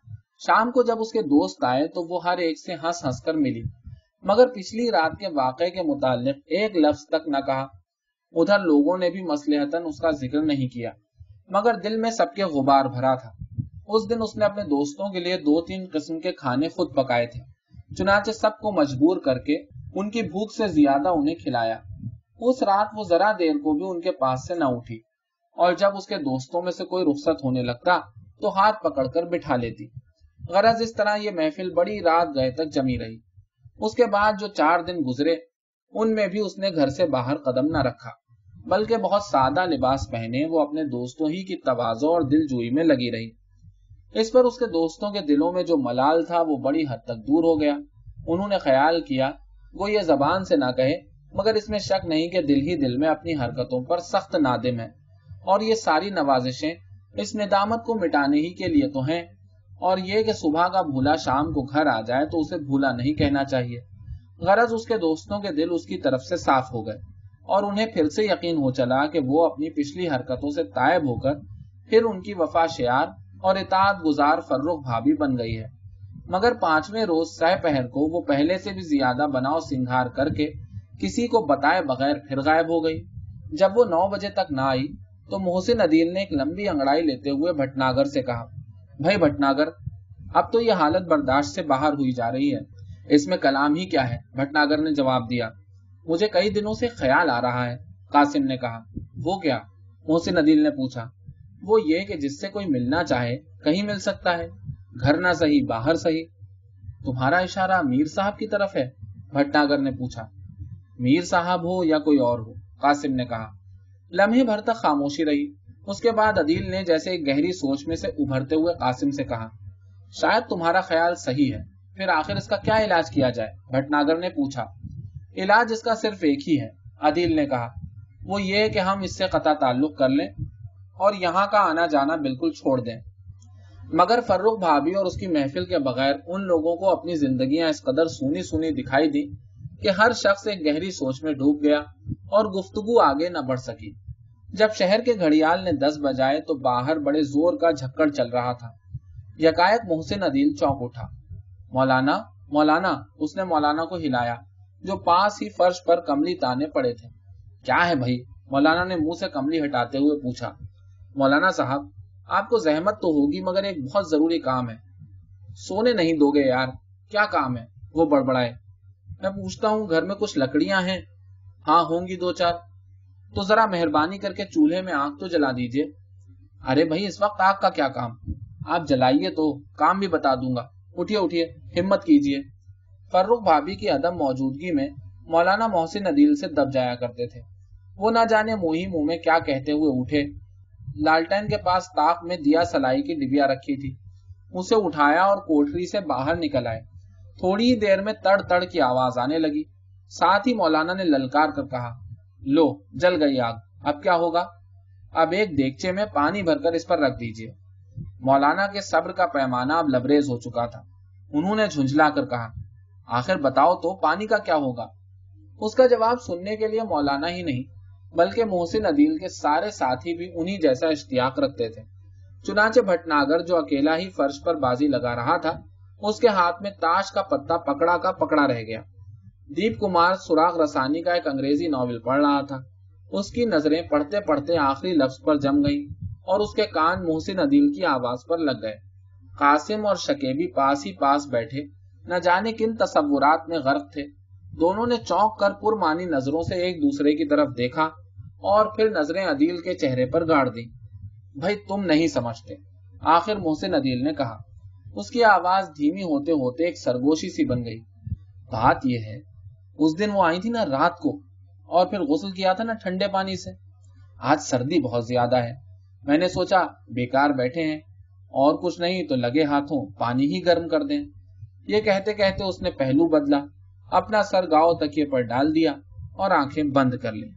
شام کو جب اس کے دوست آئے تو وہ ہر ایک سے ہنس ہنس کر ملی۔ مگر پچھلی رات کے واقعے کے متعلق ایک لفظ تک نہ کہا۔ ادھر لوگوں نے بھی مسلحتن اس کا ذکر نہیں کیا۔ مگر دل میں سب کے غبار بھرا تھا۔ اس دن اس نے اپنے دوستوں کے لیے دو تین قسم کے کھانے خود پکائے تھے۔ چنانچہ سب کو مجبور کر کے ان کی بھوک سے زیادہ انہیں کھلایا۔ اس رات وہ ذرا دیر کو بھی ان کے پاس سے نہ اٹھی۔ اور جب اس کے دوستوں میں سے کوئی رخصت ہونے لگتا تو ہاتھ پکڑ کر بٹھا لیتی۔ غرض اس طرح یہ محفل بڑی رات گئے تک جمی رہی۔ اس کے بعد جو چار دن گزرے، ان میں بھی اس نے گھر سے باہر قدم نہ رکھا، بلکہ بہت سادہ لباس پہنے وہ اپنے دوستوں ہی کی توازوں اور دل جوئی میں لگی رہی۔ اس پر اس کے دوستوں کے دلوں میں جو ملال تھا وہ بڑی حد تک دور ہو گیا۔ انہوں نے خیال کیا، وہ یہ زبان سے نہ کہے، مگر اس میں شک نہیں کہ دل ہی دل میں اپنی حرکتوں پر سخت نادم ہے۔ اور یہ ساری نوازشیں اس ندامت کو مٹانے ہی کے لیے تو ہیں۔ اور یہ کہ صبح کا بھولا شام کو گھر آ جائے تو اسے بھولا نہیں کہنا چاہیے۔ غرض اس کے دوستوں کے دل اس کی طرف سے صاف ہو گئے اور انہیں پھر سے یقین ہو چلا کہ وہ اپنی پچھلی حرکتوں سے تائب ہو کر پھر ان کی وفا شیار اور اطاعت گزار فرخ بھابی بن گئی ہے۔ مگر پانچویں روز سہ پہر کو وہ پہلے سے بھی زیادہ بناؤ سنگھار کر کے کسی کو بتائے بغیر پھر غائب ہو گئی۔ جب وہ نو بجے تک نہ آئی تو محسن عدیل نے ایک لمبی انگڑائی لیتے ہوئے بھٹناگر سے کہا بھائی بھٹناگر، اب تو یہ حالت برداشت سے باہر ہوئی جا رہی ہے۔ اس میں کلام ہی کیا ہے؟ بھٹناگر نے جواب دیا، مجھے کئی دنوں سے خیال آ رہا ہے، قاسم نے کہا۔ وہ کیا؟ محسن عدیل نے پوچھا۔ وہ یہ کہ جس سے کوئی ملنا چاہے، کہیں مل سکتا ہے۔ گھر نہ صحیح، باہر صحیح۔ تمہارا اشارہ میر صاحب کی طرف ہے؟ بھٹناگر نے پوچھا۔ میر صاحب ہو یا کوئی اور ہو؟ قاسم نے کہا۔ لمحے بھر تک خاموشی رہی۔ اس کے بعد عدیل نے جیسے ایک گہری سوچ میں سے ابھرتے ہوئے قاسم سے کہا، شاید تمہارا خیال صحیح ہے، پھر آخر اس کا کیا علاج کیا جائے؟ بھٹناگر نے پوچھا، علاج اس کا صرف ایک ہی ہے؟ عدیل نے کہا، وہ یہ کہ ہم اس سے قطع تعلق کر لیں اور یہاں کا آنا جانا بالکل چھوڑ دیں۔ مگر فروخ بھابھی اور اس کی محفل کے بغیر ان لوگوں کو اپنی زندگیاں اس قدر سونی سونی دکھائی دی کہ ہر شخص ایک گہری سوچ میں ڈوب گیا اور گفتگو آگے نہ بڑھ سکی۔ جب شہر کے گھڑیال نے دس بجائے تو باہر بڑے زور کا جھکڑ چل رہا تھا۔ یکایک محسن عدیل چونک اٹھا۔ مولانا مولانا، اس نے مولانا کو ہلایا، جو پاس ہی فرش پر کملی تانے پڑے تھے۔ کیا ہے بھائی؟ مولانا نے منہ سے کملی ہٹاتے ہوئے پوچھا۔ مولانا صاحب، آپ کو زحمت تو ہوگی مگر ایک بہت ضروری کام ہے۔ سونے نہیں دو گے یار، کیا کام ہے؟ وہ بڑبڑائے۔ میں پوچھتا ہوں، گھر میں کچھ لکڑیاں ہیں؟ ہاں ہوں گی دو چار۔ تو ذرا مہربانی کر کے چولہے میں آگ تو جلا دیجیے ارے بھائی، اس وقت آگ کا کیا کام؟ آپ جلائیے تو کام بھی بتا دوں گا۔ اٹھیے اٹھیے، ہمت کیجیے فروخ بھابھی کی عدم موجودگی میں مولانا محسن عدیل سے دب جایا کرتے تھے۔ وہ نہ جانے موہی منہ میں کیا کہتے ہوئے اٹھے۔ لالٹین کے پاس تاک میں دیا سلائی کی ڈبیا رکھی تھی۔ اسے اٹھایا اور کوٹری سے باہر نکل آئے۔ تھوڑی ہی دیر میں تڑ تڑ کی آواز آنے لگی۔ ساتھ ہی مولانا نے للکار کر کہا لو، جل گئی آگ۔ اب کیا ہوگا؟ اب ایک دیگچے میں پانی بھر کر اس پر رکھ دیجیے مولانا کے صبر کا پیمانہ اب لبریز ہو چکا تھا۔ انہوں نے جھنجلا کر کہا، آخر بتاؤ تو پانی کا کیا ہوگا؟ اس کا جواب سننے کے لیے مولانا ہی نہیں، بلکہ محسن عدیل کے سارے ساتھی بھی انہی جیسا اشتیاق رکھتے تھے۔ چنانچہ بھٹناگر جو اکیلا ہی فرش پر بازی لگا رہا تھا، اس کے ہاتھ میں تاش کا پتا پکڑا کا پکڑا رہ گیا۔ دیپ کمار سراغ رسانی کا ایک انگریزی ناول پڑھ رہا تھا۔ اس کی نظریں پڑھتے پڑھتے آخری لفظ پر جم گئی اور اس کے کان محسن عدیل کی آواز پر لگ گئے۔ قاسم اور شکیبی پاس ہی پاس بیٹھے۔ نہ جانے کن تصورات میں غرق تھے۔ دونوں نے چونک کر پرمانی نظروں سے ایک دوسرے کی طرف دیکھا اور پھر نظریں عدیل کے چہرے پر گاڑ دی بھائی تم نہیں سمجھتے۔ آخر محسن عدیل نے کہا۔ اس کی آواز دھیمی ہوتے ہوتے ایک سرگوشی سی بن گئی۔ بات یہ ہے اس دن وہ آئی تھی نا رات کو، اور پھر غسل کیا تھا نا ٹھنڈے پانی سے۔ آج سردی بہت زیادہ ہے۔ میں نے سوچا، بیکار بیٹھے ہیں۔ اور کچھ نہیں تو لگے ہاتھوں پانی ہی گرم کر دیں۔ یہ کہتے کہتے اس نے پہلو بدلا، اپنا سر گاؤ تکیے پر ڈال دیا اور آنکھیں بند کر لی